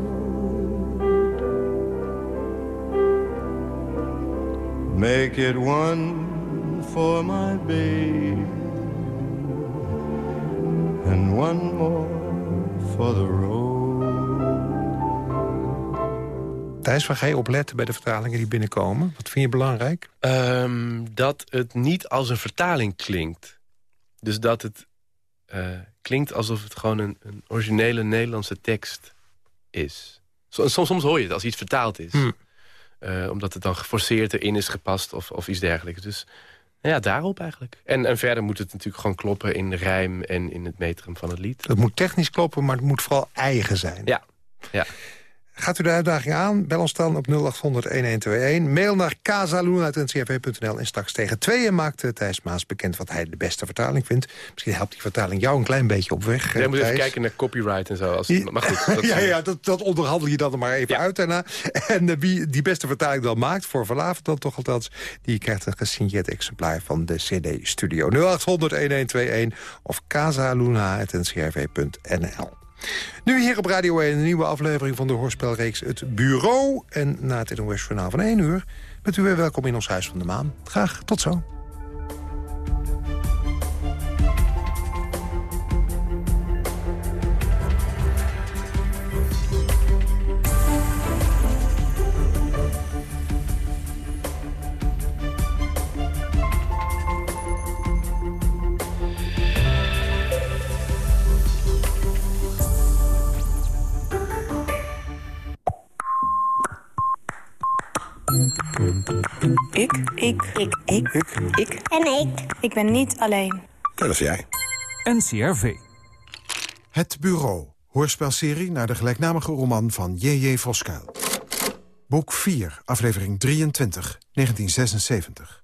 Speaker 8: Make it one for my babe and one more for the road.
Speaker 3: Thijs, waar ga je op letten bij de vertalingen die binnenkomen? Wat vind je belangrijk?
Speaker 4: Um, dat het niet als een vertaling klinkt. Dus dat het uh, klinkt alsof het gewoon een, een, originele Nederlandse tekst is. Soms, soms hoor je het als iets vertaald is.
Speaker 3: Hmm.
Speaker 4: Uh, omdat het dan geforceerd erin is gepast of, of iets dergelijks. Dus ja, daarop eigenlijk. En, en verder moet het natuurlijk gewoon kloppen in de rijm en in het metrum van het lied.
Speaker 3: Het moet technisch kloppen, maar het moet vooral eigen zijn.
Speaker 4: Ja, ja.
Speaker 3: Gaat u de uitdaging aan? Bel ons dan op 0800-1121. Mail naar casaluna.ncrv.nl. En straks tegen tweeën maakt eh, Thijs Maas bekend wat hij de beste vertaling vindt. Misschien helpt die vertaling jou een klein beetje op weg.
Speaker 4: Jij moet even
Speaker 3: Thijs.
Speaker 4: kijken naar copyright en zo. Als,
Speaker 3: Ja.
Speaker 4: maar goed, (laughs) dat,
Speaker 3: ja, ja dat, dat onderhandel je dan er maar even
Speaker 4: Ja.
Speaker 3: uit daarna. (laughs) En eh, wie die beste vertaling dan maakt, voor vanavond dan toch althans... die krijgt een gesigneerd exemplaar van de CD-studio. 0800-1121 of casaluna.ncrv.nl. Nu hier op Radio 1 een nieuwe aflevering van de hoorspelreeks Het Bureau. En na het NOS Journaal van 1 uur bent u weer welkom in ons Huis van de Maan. Graag, tot zo.
Speaker 9: Ik. Ik. Ik. Ik. Ik.
Speaker 10: En ik.
Speaker 9: Ik ben niet alleen.
Speaker 2: Dat is jij.
Speaker 11: NCRV.
Speaker 12: Het Bureau, hoorspelserie naar de gelijknamige roman van J.J. Voskuil. Boek 4, aflevering 23, 1976.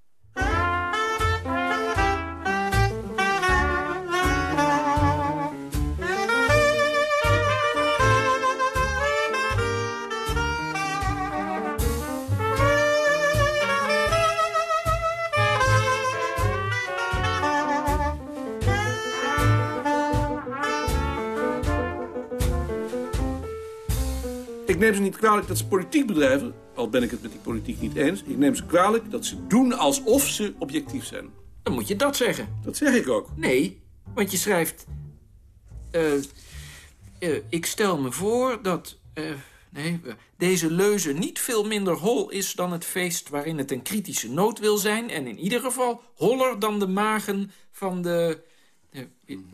Speaker 13: Ik neem ze niet kwalijk dat ze politiek bedrijven, al ben ik het met die politiek niet eens. Ik neem ze kwalijk dat ze doen alsof ze objectief zijn.
Speaker 14: Dan moet je dat zeggen.
Speaker 13: Dat zeg ik ook.
Speaker 14: Nee, want je schrijft... eh, eh, ik stel me voor dat... eh, nee, deze leuze niet veel minder hol is dan het feest... waarin het een kritische noot wil zijn... en in ieder geval holler dan de magen van de...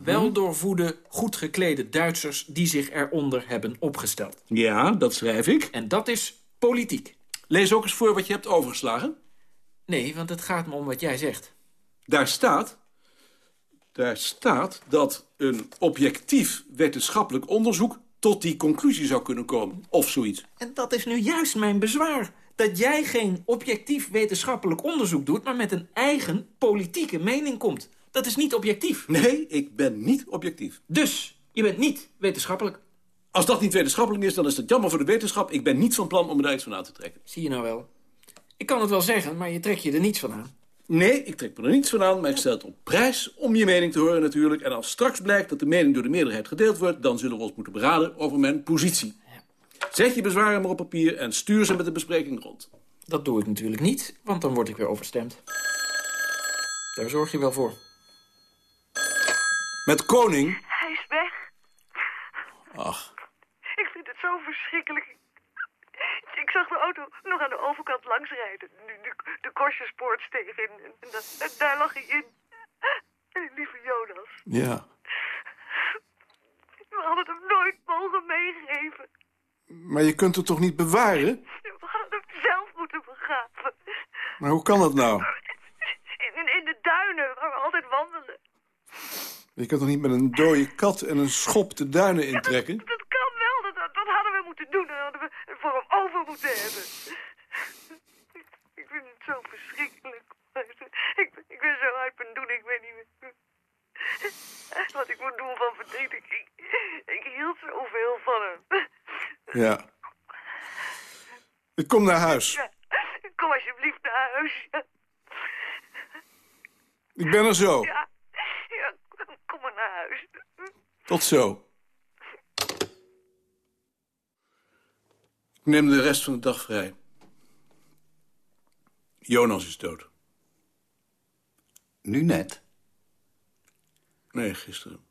Speaker 14: wel doorvoede, goed geklede Duitsers... die zich eronder hebben opgesteld.
Speaker 13: Ja, dat schrijf ik.
Speaker 14: En dat is politiek.
Speaker 13: Lees ook eens voor wat je hebt overgeslagen.
Speaker 14: Nee, want het gaat me om wat jij zegt.
Speaker 13: Daar staat, daar staat dat een objectief wetenschappelijk onderzoek tot die conclusie zou kunnen komen. Of zoiets.
Speaker 14: En dat is nu juist mijn bezwaar. Dat jij geen objectief wetenschappelijk onderzoek doet... maar met een eigen politieke mening komt. Dat is niet objectief.
Speaker 13: Nee, ik ben niet objectief.
Speaker 14: Dus, je bent niet wetenschappelijk.
Speaker 13: Als dat niet wetenschappelijk is, dan is dat jammer voor de wetenschap. Ik ben niet van plan om er daar iets van aan te trekken.
Speaker 14: Zie je nou wel. Ik kan het wel zeggen, maar je trekt je er niets van aan.
Speaker 13: Nee, ik trek me er niets van aan, maar ik stel het op prijs om je mening te horen natuurlijk. En als straks blijkt dat de mening door de meerderheid gedeeld wordt... dan zullen we ons moeten beraden over mijn positie. Zet je bezwaren maar op papier en stuur ze met de bespreking rond.
Speaker 14: Dat doe ik natuurlijk niet, want dan word ik weer overstemd. Daar zorg je wel voor.
Speaker 13: Met koning...
Speaker 15: Hij is weg.
Speaker 13: Ach,
Speaker 15: Ik vind het zo verschrikkelijk. Ik zag de auto nog aan de overkant langsrijden. De, de, de Kostjespoortsteeg in. En, en da- en daar lag hij in. Lieve Jonas.
Speaker 13: ja.
Speaker 15: We hadden hem nooit mogen meegeven.
Speaker 13: Maar je kunt het toch niet bewaren?
Speaker 15: We hadden hem zelf moeten begraven.
Speaker 13: Maar hoe kan dat nou?
Speaker 15: In, in, in de duinen waar we altijd wandelen.
Speaker 13: Je kunt toch niet met een dode kat en een schop de duinen intrekken?
Speaker 15: Dat kan wel. Dat, dat, hadden we moeten doen. Dat hadden we voor hem over moeten hebben. (laughs) Ik vind het zo verschrikkelijk. Ik, ben- ik ben zo uit mijn doen. Ik weet niet meer (laughs) wat ik moet doen van verdriet. Ik, ik, ik hield zoveel van hem. (laughs)
Speaker 13: Ja. Ik kom naar huis.
Speaker 15: Ja, kom alsjeblieft naar huis. Ja,
Speaker 13: Ik ben er zo.
Speaker 15: ja, kom maar naar huis.
Speaker 13: Tot zo. Ik neem de rest van de dag vrij. Jonas is dood.
Speaker 16: Nu net,
Speaker 13: Nee, gisteren.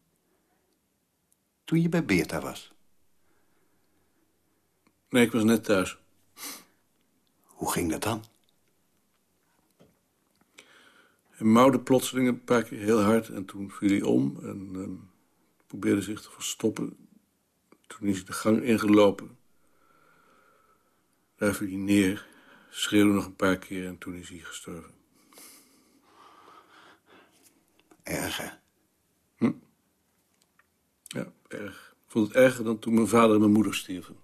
Speaker 16: toen je bij Beerta was.
Speaker 13: Nee, ik was net thuis.
Speaker 16: Hoe ging dat dan?
Speaker 13: Hij mouwde plotseling een paar keer heel hard en toen viel hij om en ehm, probeerde zich te verstoppen. Toen is hij de gang ingelopen. Daar viel hij neer, schreeuwde nog een paar keer en toen is hij gestorven.
Speaker 16: Erg, hè?
Speaker 13: Ja, erg. Ik vond het erger dan toen mijn vader en mijn moeder stierven.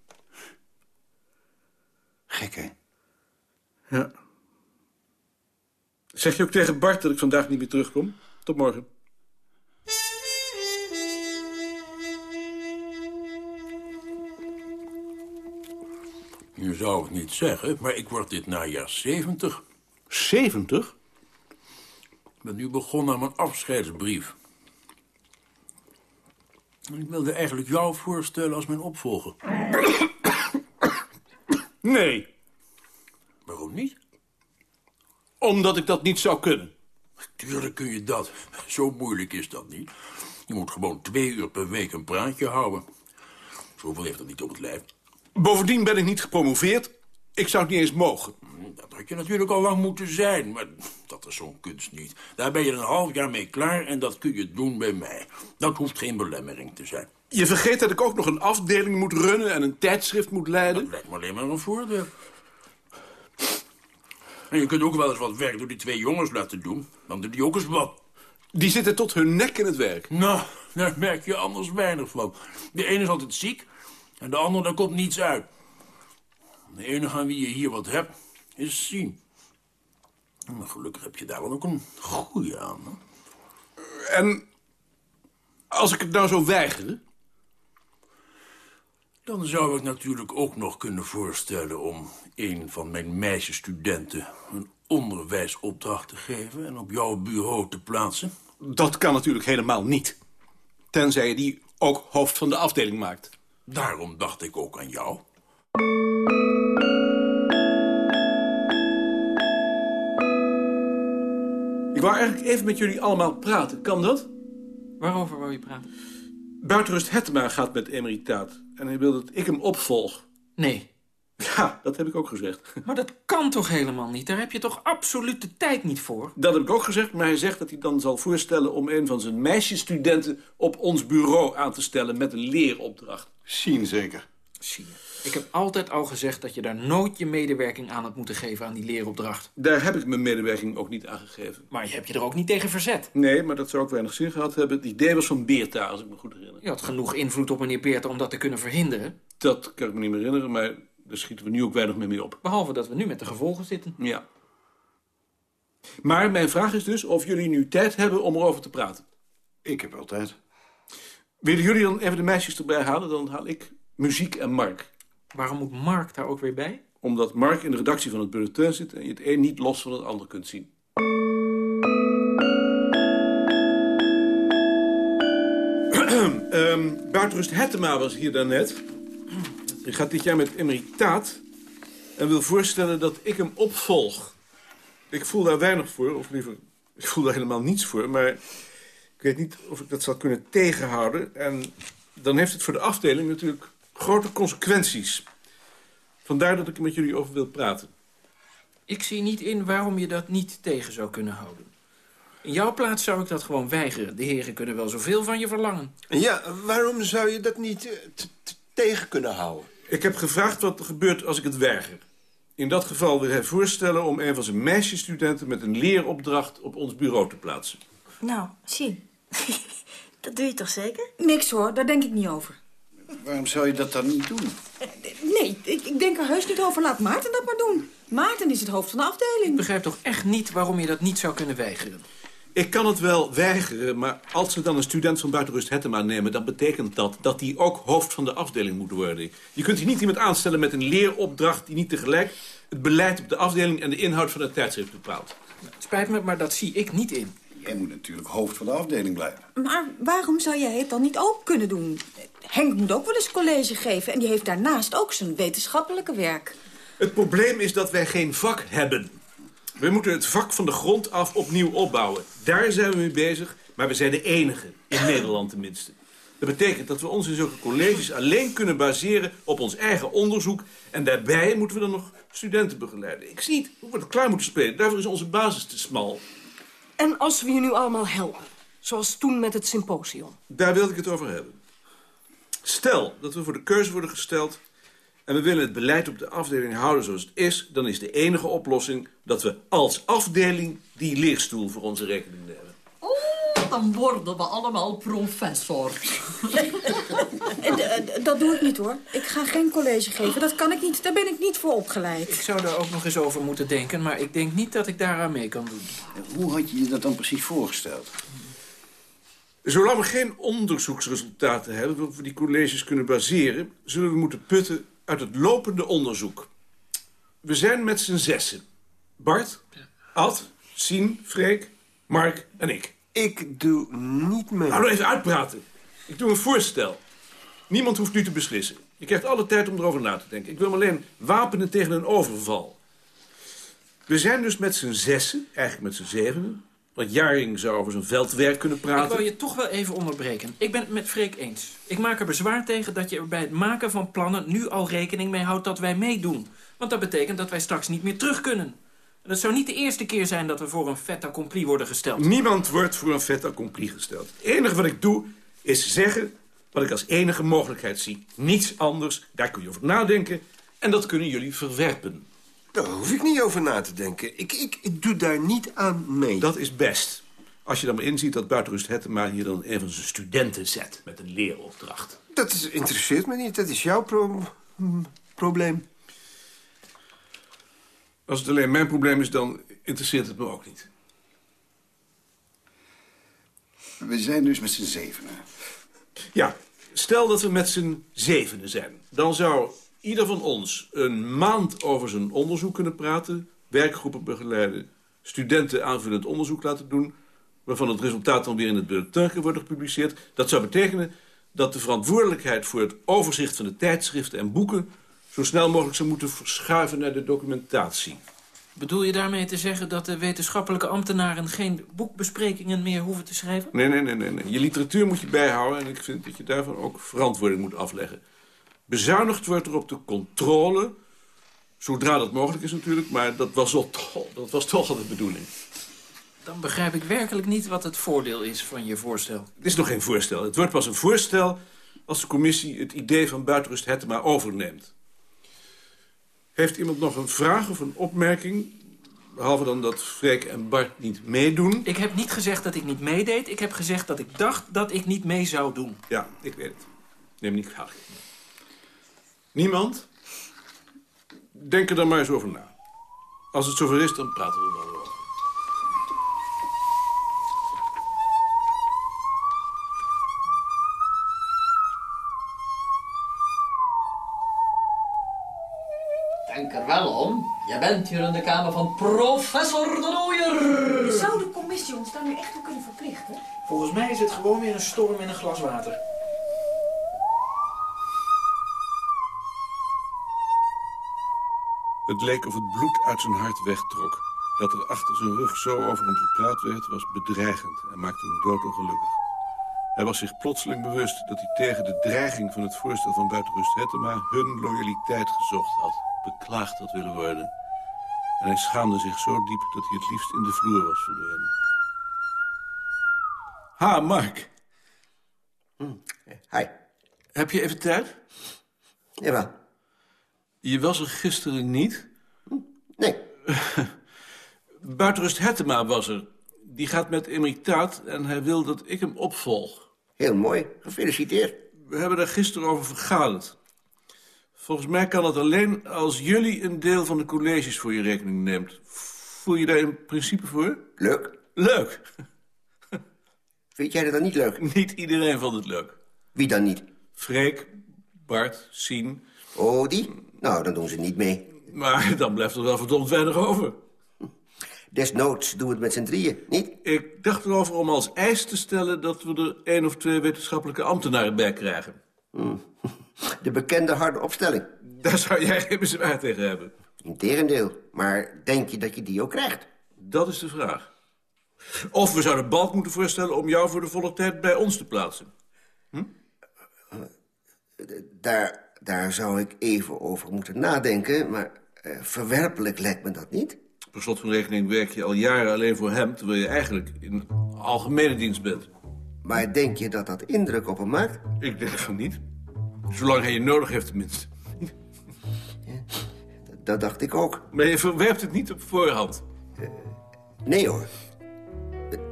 Speaker 16: Gek, hè?
Speaker 13: Ja. Zeg je ook tegen Bart dat ik vandaag niet meer terugkom? Tot morgen.
Speaker 10: Je zou het niet zeggen, maar ik word dit najaar 70.
Speaker 13: 70?
Speaker 10: Ik ben nu begonnen aan mijn afscheidsbrief. En ik wilde eigenlijk jou voorstellen als mijn opvolger.
Speaker 13: Nee.
Speaker 10: Waarom niet?
Speaker 13: Omdat ik dat niet zou kunnen.
Speaker 10: Tuurlijk kun je dat. Zo moeilijk is dat niet. Je moet gewoon twee uur per week een praatje houden. Zoveel heeft dat niet op het lijf.
Speaker 13: Bovendien ben ik niet gepromoveerd. Ik zou het niet eens mogen.
Speaker 10: Dat had je natuurlijk al lang moeten zijn, maar dat is zo'n kunst niet. Daar ben je een half jaar mee klaar en dat kun je doen bij mij. Dat hoeft geen belemmering te zijn.
Speaker 13: Je vergeet dat ik ook nog een afdeling moet runnen en een tijdschrift moet leiden.
Speaker 10: Dat lijkt me alleen maar een voordeel. En je kunt ook wel eens wat werk door die twee jongens laten doen. Dan doen die ook eens wat.
Speaker 13: Die zitten tot hun nek in het werk.
Speaker 10: Nou, daar merk je anders weinig van. De ene is altijd ziek en de ander, daar komt niets uit. De enige aan wie je hier wat hebt, is zien. Maar gelukkig heb je daar dan ook een goeie aan. Hè?
Speaker 13: En als ik het nou zou weigeren?
Speaker 10: Dan zou ik natuurlijk ook nog kunnen voorstellen om een van mijn meisjesstudenten een onderwijsopdracht te geven en op jouw bureau te plaatsen.
Speaker 13: Dat kan natuurlijk helemaal niet. Tenzij je die ook hoofd van de afdeling maakt.
Speaker 10: Daarom dacht ik ook aan jou.
Speaker 13: Ik wou eigenlijk even met jullie allemaal praten. Kan dat?
Speaker 14: Waarover wou je praten?
Speaker 13: Buitenrust Hettema gaat met emeritaat. En hij wil dat ik hem opvolg.
Speaker 14: Nee.
Speaker 13: Ja, dat heb ik ook gezegd. (laughs)
Speaker 14: Maar dat kan toch helemaal niet? Daar heb je toch absoluut de tijd niet voor?
Speaker 13: Dat heb ik ook gezegd, maar hij zegt dat hij dan zal voorstellen... om een van zijn meisjesstudenten op ons bureau aan te stellen... met een leeropdracht.
Speaker 16: Zien zeker.
Speaker 14: Zie je. Ik heb altijd al gezegd dat je daar nooit je medewerking aan had moeten geven aan die leeropdracht.
Speaker 13: Daar heb ik mijn medewerking ook niet aan gegeven.
Speaker 14: Maar je hebt je er ook niet tegen verzet.
Speaker 13: Nee, maar dat zou ook weinig zin gehad hebben. Het idee was van Beerta, als ik me goed herinner.
Speaker 14: Je had genoeg invloed op meneer Beerta om dat te kunnen verhinderen.
Speaker 13: Dat kan ik me niet meer herinneren, maar daar schieten we nu ook weinig meer mee op.
Speaker 14: Behalve dat we nu met de gevolgen zitten.
Speaker 13: Ja. Maar mijn vraag is dus of jullie nu tijd hebben om erover te praten.
Speaker 16: Ik heb wel tijd.
Speaker 13: Willen jullie dan even de meisjes erbij halen? Dan haal ik muziek en Mark.
Speaker 14: Waarom moet Mark daar ook weer bij?
Speaker 13: Omdat Mark in de redactie van het bulletin zit... en je het een niet los van het ander kunt zien. (clears throat) um, Buitenrust Hettema was hier daarnet. Hij gaat dit jaar met emeritaat... en wil voorstellen dat ik hem opvolg. Ik voel daar weinig voor, of liever... ik voel daar helemaal niets voor... maar ik weet niet of ik dat zal kunnen tegenhouden... en dan heeft het voor de afdeling natuurlijk grote consequenties. Vandaar dat ik er met jullie over wil praten.
Speaker 14: Ik zie niet in waarom je dat niet tegen zou kunnen houden. In jouw plaats zou ik dat gewoon weigeren. De heren kunnen wel zoveel van je verlangen.
Speaker 16: Ja, waarom zou je dat niet eh, tegen kunnen houden?
Speaker 13: Ik heb gevraagd wat er gebeurt als ik het weiger. In dat geval wil hij voorstellen om een van zijn meisjesstudenten... met een leeropdracht op ons bureau te plaatsen.
Speaker 9: Nou, zie. (laughs) dat doe je toch zeker?
Speaker 11: Niks hoor, daar denk ik niet over.
Speaker 16: Waarom zou je dat dan niet doen?
Speaker 11: Nee, ik, ik denk er heus niet over. Laat Maarten dat maar doen. Maarten is het hoofd van de afdeling.
Speaker 14: Ik begrijp toch echt niet waarom je dat niet zou kunnen weigeren?
Speaker 13: Ik kan het wel weigeren, maar als ze dan een student van Buitenrust Hettema nemen... dan betekent dat dat die ook hoofd van de afdeling moet worden. Je kunt hier niet iemand aanstellen met een leeropdracht... die niet tegelijk het beleid op de afdeling en de inhoud van het tijdschrift bepaalt.
Speaker 14: Spijt me, maar dat zie ik niet in.
Speaker 16: Jij moet natuurlijk hoofd van de afdeling blijven.
Speaker 11: Maar waarom zou jij het dan niet ook kunnen doen? Henk moet ook wel eens college geven... en die heeft daarnaast ook zijn wetenschappelijke werk.
Speaker 13: Het probleem is dat wij geen vak hebben. We moeten het vak van de grond af opnieuw opbouwen. Daar zijn we mee bezig, maar we zijn de enige. In Nederland tenminste. Dat betekent dat we ons in zulke colleges alleen kunnen baseren op ons eigen onderzoek. En daarbij moeten we dan nog studenten begeleiden. Ik zie niet hoe we het klaar moeten spelen. Daarvoor is onze basis te smal.
Speaker 17: En als we je nu allemaal helpen, zoals toen met het symposium?
Speaker 13: Daar wilde ik het over hebben. Stel dat we voor de keuze worden gesteld... en we willen het beleid op de afdeling houden zoals het is... dan is de enige oplossing dat we als afdeling die leerstoel voor onze rekening nemen.
Speaker 18: Dan worden we allemaal professor.
Speaker 11: Eh, Dat doe ik niet, hoor. Ik ga geen college geven. Dat kan ik niet. Daar ben ik niet voor opgeleid.
Speaker 14: Ik zou daar ook nog eens over moeten denken, maar ik denk niet dat ik daaraan mee kan doen.
Speaker 16: Hoe had je je dat dan precies voorgesteld?
Speaker 13: Zolang we geen onderzoeksresultaten hebben waarop we die colleges kunnen baseren... zullen we moeten putten uit het lopende onderzoek. We zijn met z'n zessen. Bart, Ad, Sien, Freek, Mark en ik.
Speaker 16: Ik doe niet mee.
Speaker 13: Nou, nog even uitpraten. Ik doe een voorstel. Niemand hoeft nu te beslissen. Je krijgt alle tijd om erover na te denken. Ik wil me alleen wapenen tegen een overval. We zijn dus met z'n zessen, eigenlijk met z'n zevenen. Want Jaring zou over zijn veldwerk kunnen
Speaker 14: Ik
Speaker 13: praten.
Speaker 14: wil je toch wel even onderbreken. Ik ben het met Freek eens. Ik maak er bezwaar tegen dat je er bij het maken van plannen... nu al rekening mee houdt dat wij meedoen. Want dat betekent dat wij straks niet meer terug kunnen. En het zou niet de eerste keer zijn dat we voor een fait accompli worden gesteld.
Speaker 13: Niemand wordt voor een fait accompli gesteld. Het enige wat ik doe, is zeggen wat ik als enige mogelijkheid zie. Niets anders, daar kun je over nadenken. En dat kunnen jullie verwerpen.
Speaker 16: Daar hoef ik niet over na te denken. Ik, ik, ik doe daar niet aan mee.
Speaker 13: Dat is best. Als je dan maar inziet dat Buitenrust Hettema hier dan een van zijn studenten zet... met een leeropdracht.
Speaker 16: Dat is, interesseert me niet. Dat is jouw pro- probleem.
Speaker 13: Als het alleen mijn probleem is, dan interesseert het me ook niet.
Speaker 19: We zijn dus met z'n zevenen.
Speaker 13: Ja, stel dat we met z'n zevenen zijn. Dan zou ieder van ons een maand over zijn onderzoek kunnen praten... werkgroepen begeleiden, studenten aanvullend onderzoek laten doen... waarvan het resultaat dan weer in het bulletin kan worden gepubliceerd. Dat zou betekenen dat de verantwoordelijkheid voor het overzicht van de tijdschriften en boeken... zo snel mogelijk zou moeten verschuiven naar de documentatie.
Speaker 14: Bedoel je daarmee te zeggen dat de wetenschappelijke ambtenaren... geen boekbesprekingen meer hoeven te schrijven?
Speaker 13: Nee, nee, nee, nee, nee. Je literatuur moet je bijhouden en ik vind dat je daarvan ook verantwoording moet afleggen. Bezuinigd wordt er op de controle, zodra dat mogelijk is natuurlijk, maar dat was, al toch, dat was toch al de bedoeling.
Speaker 14: Dan begrijp ik werkelijk niet wat het voordeel is van je voorstel.
Speaker 13: Het is nog geen voorstel. Het wordt pas een voorstel als de commissie het idee van buitenrust Hettema overneemt. Heeft iemand nog een vraag of een opmerking? Behalve dan dat Freek en Bart niet meedoen.
Speaker 14: Ik heb niet gezegd dat ik niet meedeed. Ik heb gezegd dat ik dacht dat ik niet mee zou doen.
Speaker 13: Ja, ik weet het. Neem niet kwalijk. Niemand? Denk er dan maar eens over na. Als het zover is, dan praten we er wel over.
Speaker 18: Bent hier in de kamer van professor de Nooier.
Speaker 11: Zou de commissie ons daar nu echt toe kunnen verplichten?
Speaker 14: Volgens mij is het gewoon weer een storm in een glas water.
Speaker 13: Het leek of het bloed uit zijn hart wegtrok. Dat er achter zijn rug zo over hem gepraat werd, was bedreigend en maakte hem doodongelukkig. Hij was zich plotseling bewust dat hij tegen de dreiging van het voorstel van Buitenrust Hettema hun loyaliteit gezocht had, beklaagd had willen worden. En hij schaamde zich zo diep dat hij het liefst in de vloer was verdwenen. Ha, Mark.
Speaker 16: Hi.
Speaker 13: Heb je even tijd?
Speaker 16: Jawel.
Speaker 13: Je was er gisteren niet?
Speaker 16: Nee. (laughs)
Speaker 13: Buitenrust Hettema was er. Die gaat met emeritaat en hij wil dat ik hem opvolg.
Speaker 16: Heel mooi. Gefeliciteerd.
Speaker 13: We hebben daar gisteren over vergaderd. Volgens mij kan het alleen als jullie een deel van de colleges voor je rekening neemt. Voel je daar in principe voor?
Speaker 16: Leuk.
Speaker 13: Leuk. (laughs)
Speaker 16: Vind jij dat dan niet leuk?
Speaker 13: Niet iedereen vond het leuk.
Speaker 16: Wie dan niet?
Speaker 13: Freek, Bart, Sien.
Speaker 16: Oh, die? Nou, dan doen ze niet mee.
Speaker 13: Maar (laughs) dan blijft er wel verdomd weinig over.
Speaker 16: Desnoods doen we het met z'n drieën, niet?
Speaker 13: Ik dacht erover om als eis te stellen dat we er één of twee wetenschappelijke ambtenaren bij krijgen.
Speaker 16: Hmm. De bekende harde opstelling.
Speaker 13: Daar zou jij geen bezwaar tegen hebben.
Speaker 16: Integendeel. Maar denk je dat je die ook krijgt?
Speaker 13: Dat is de vraag. Of we zouden Balk moeten voorstellen om jou voor de volle tijd bij ons te plaatsen.
Speaker 16: Daar, daar zou ik even over moeten nadenken, maar eh, verwerpelijk lijkt me dat niet.
Speaker 13: Per slot van rekening werk je al jaren alleen voor hem... terwijl je eigenlijk in algemene dienst bent.
Speaker 16: Maar denk je dat dat indruk op hem maakt?
Speaker 13: Ik denk van niet. Zolang hij je nodig heeft tenminste. (laughs)
Speaker 16: Dat dacht ik ook.
Speaker 13: Maar je verwerpt het niet op voorhand.
Speaker 16: Nee hoor.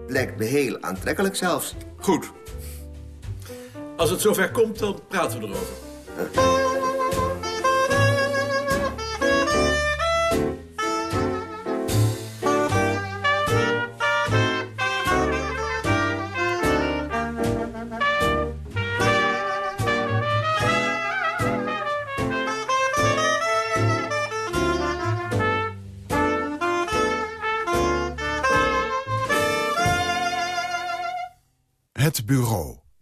Speaker 16: lijkt me heel aantrekkelijk zelfs.
Speaker 13: Goed. Als het zover komt, dan praten we erover.
Speaker 12: Het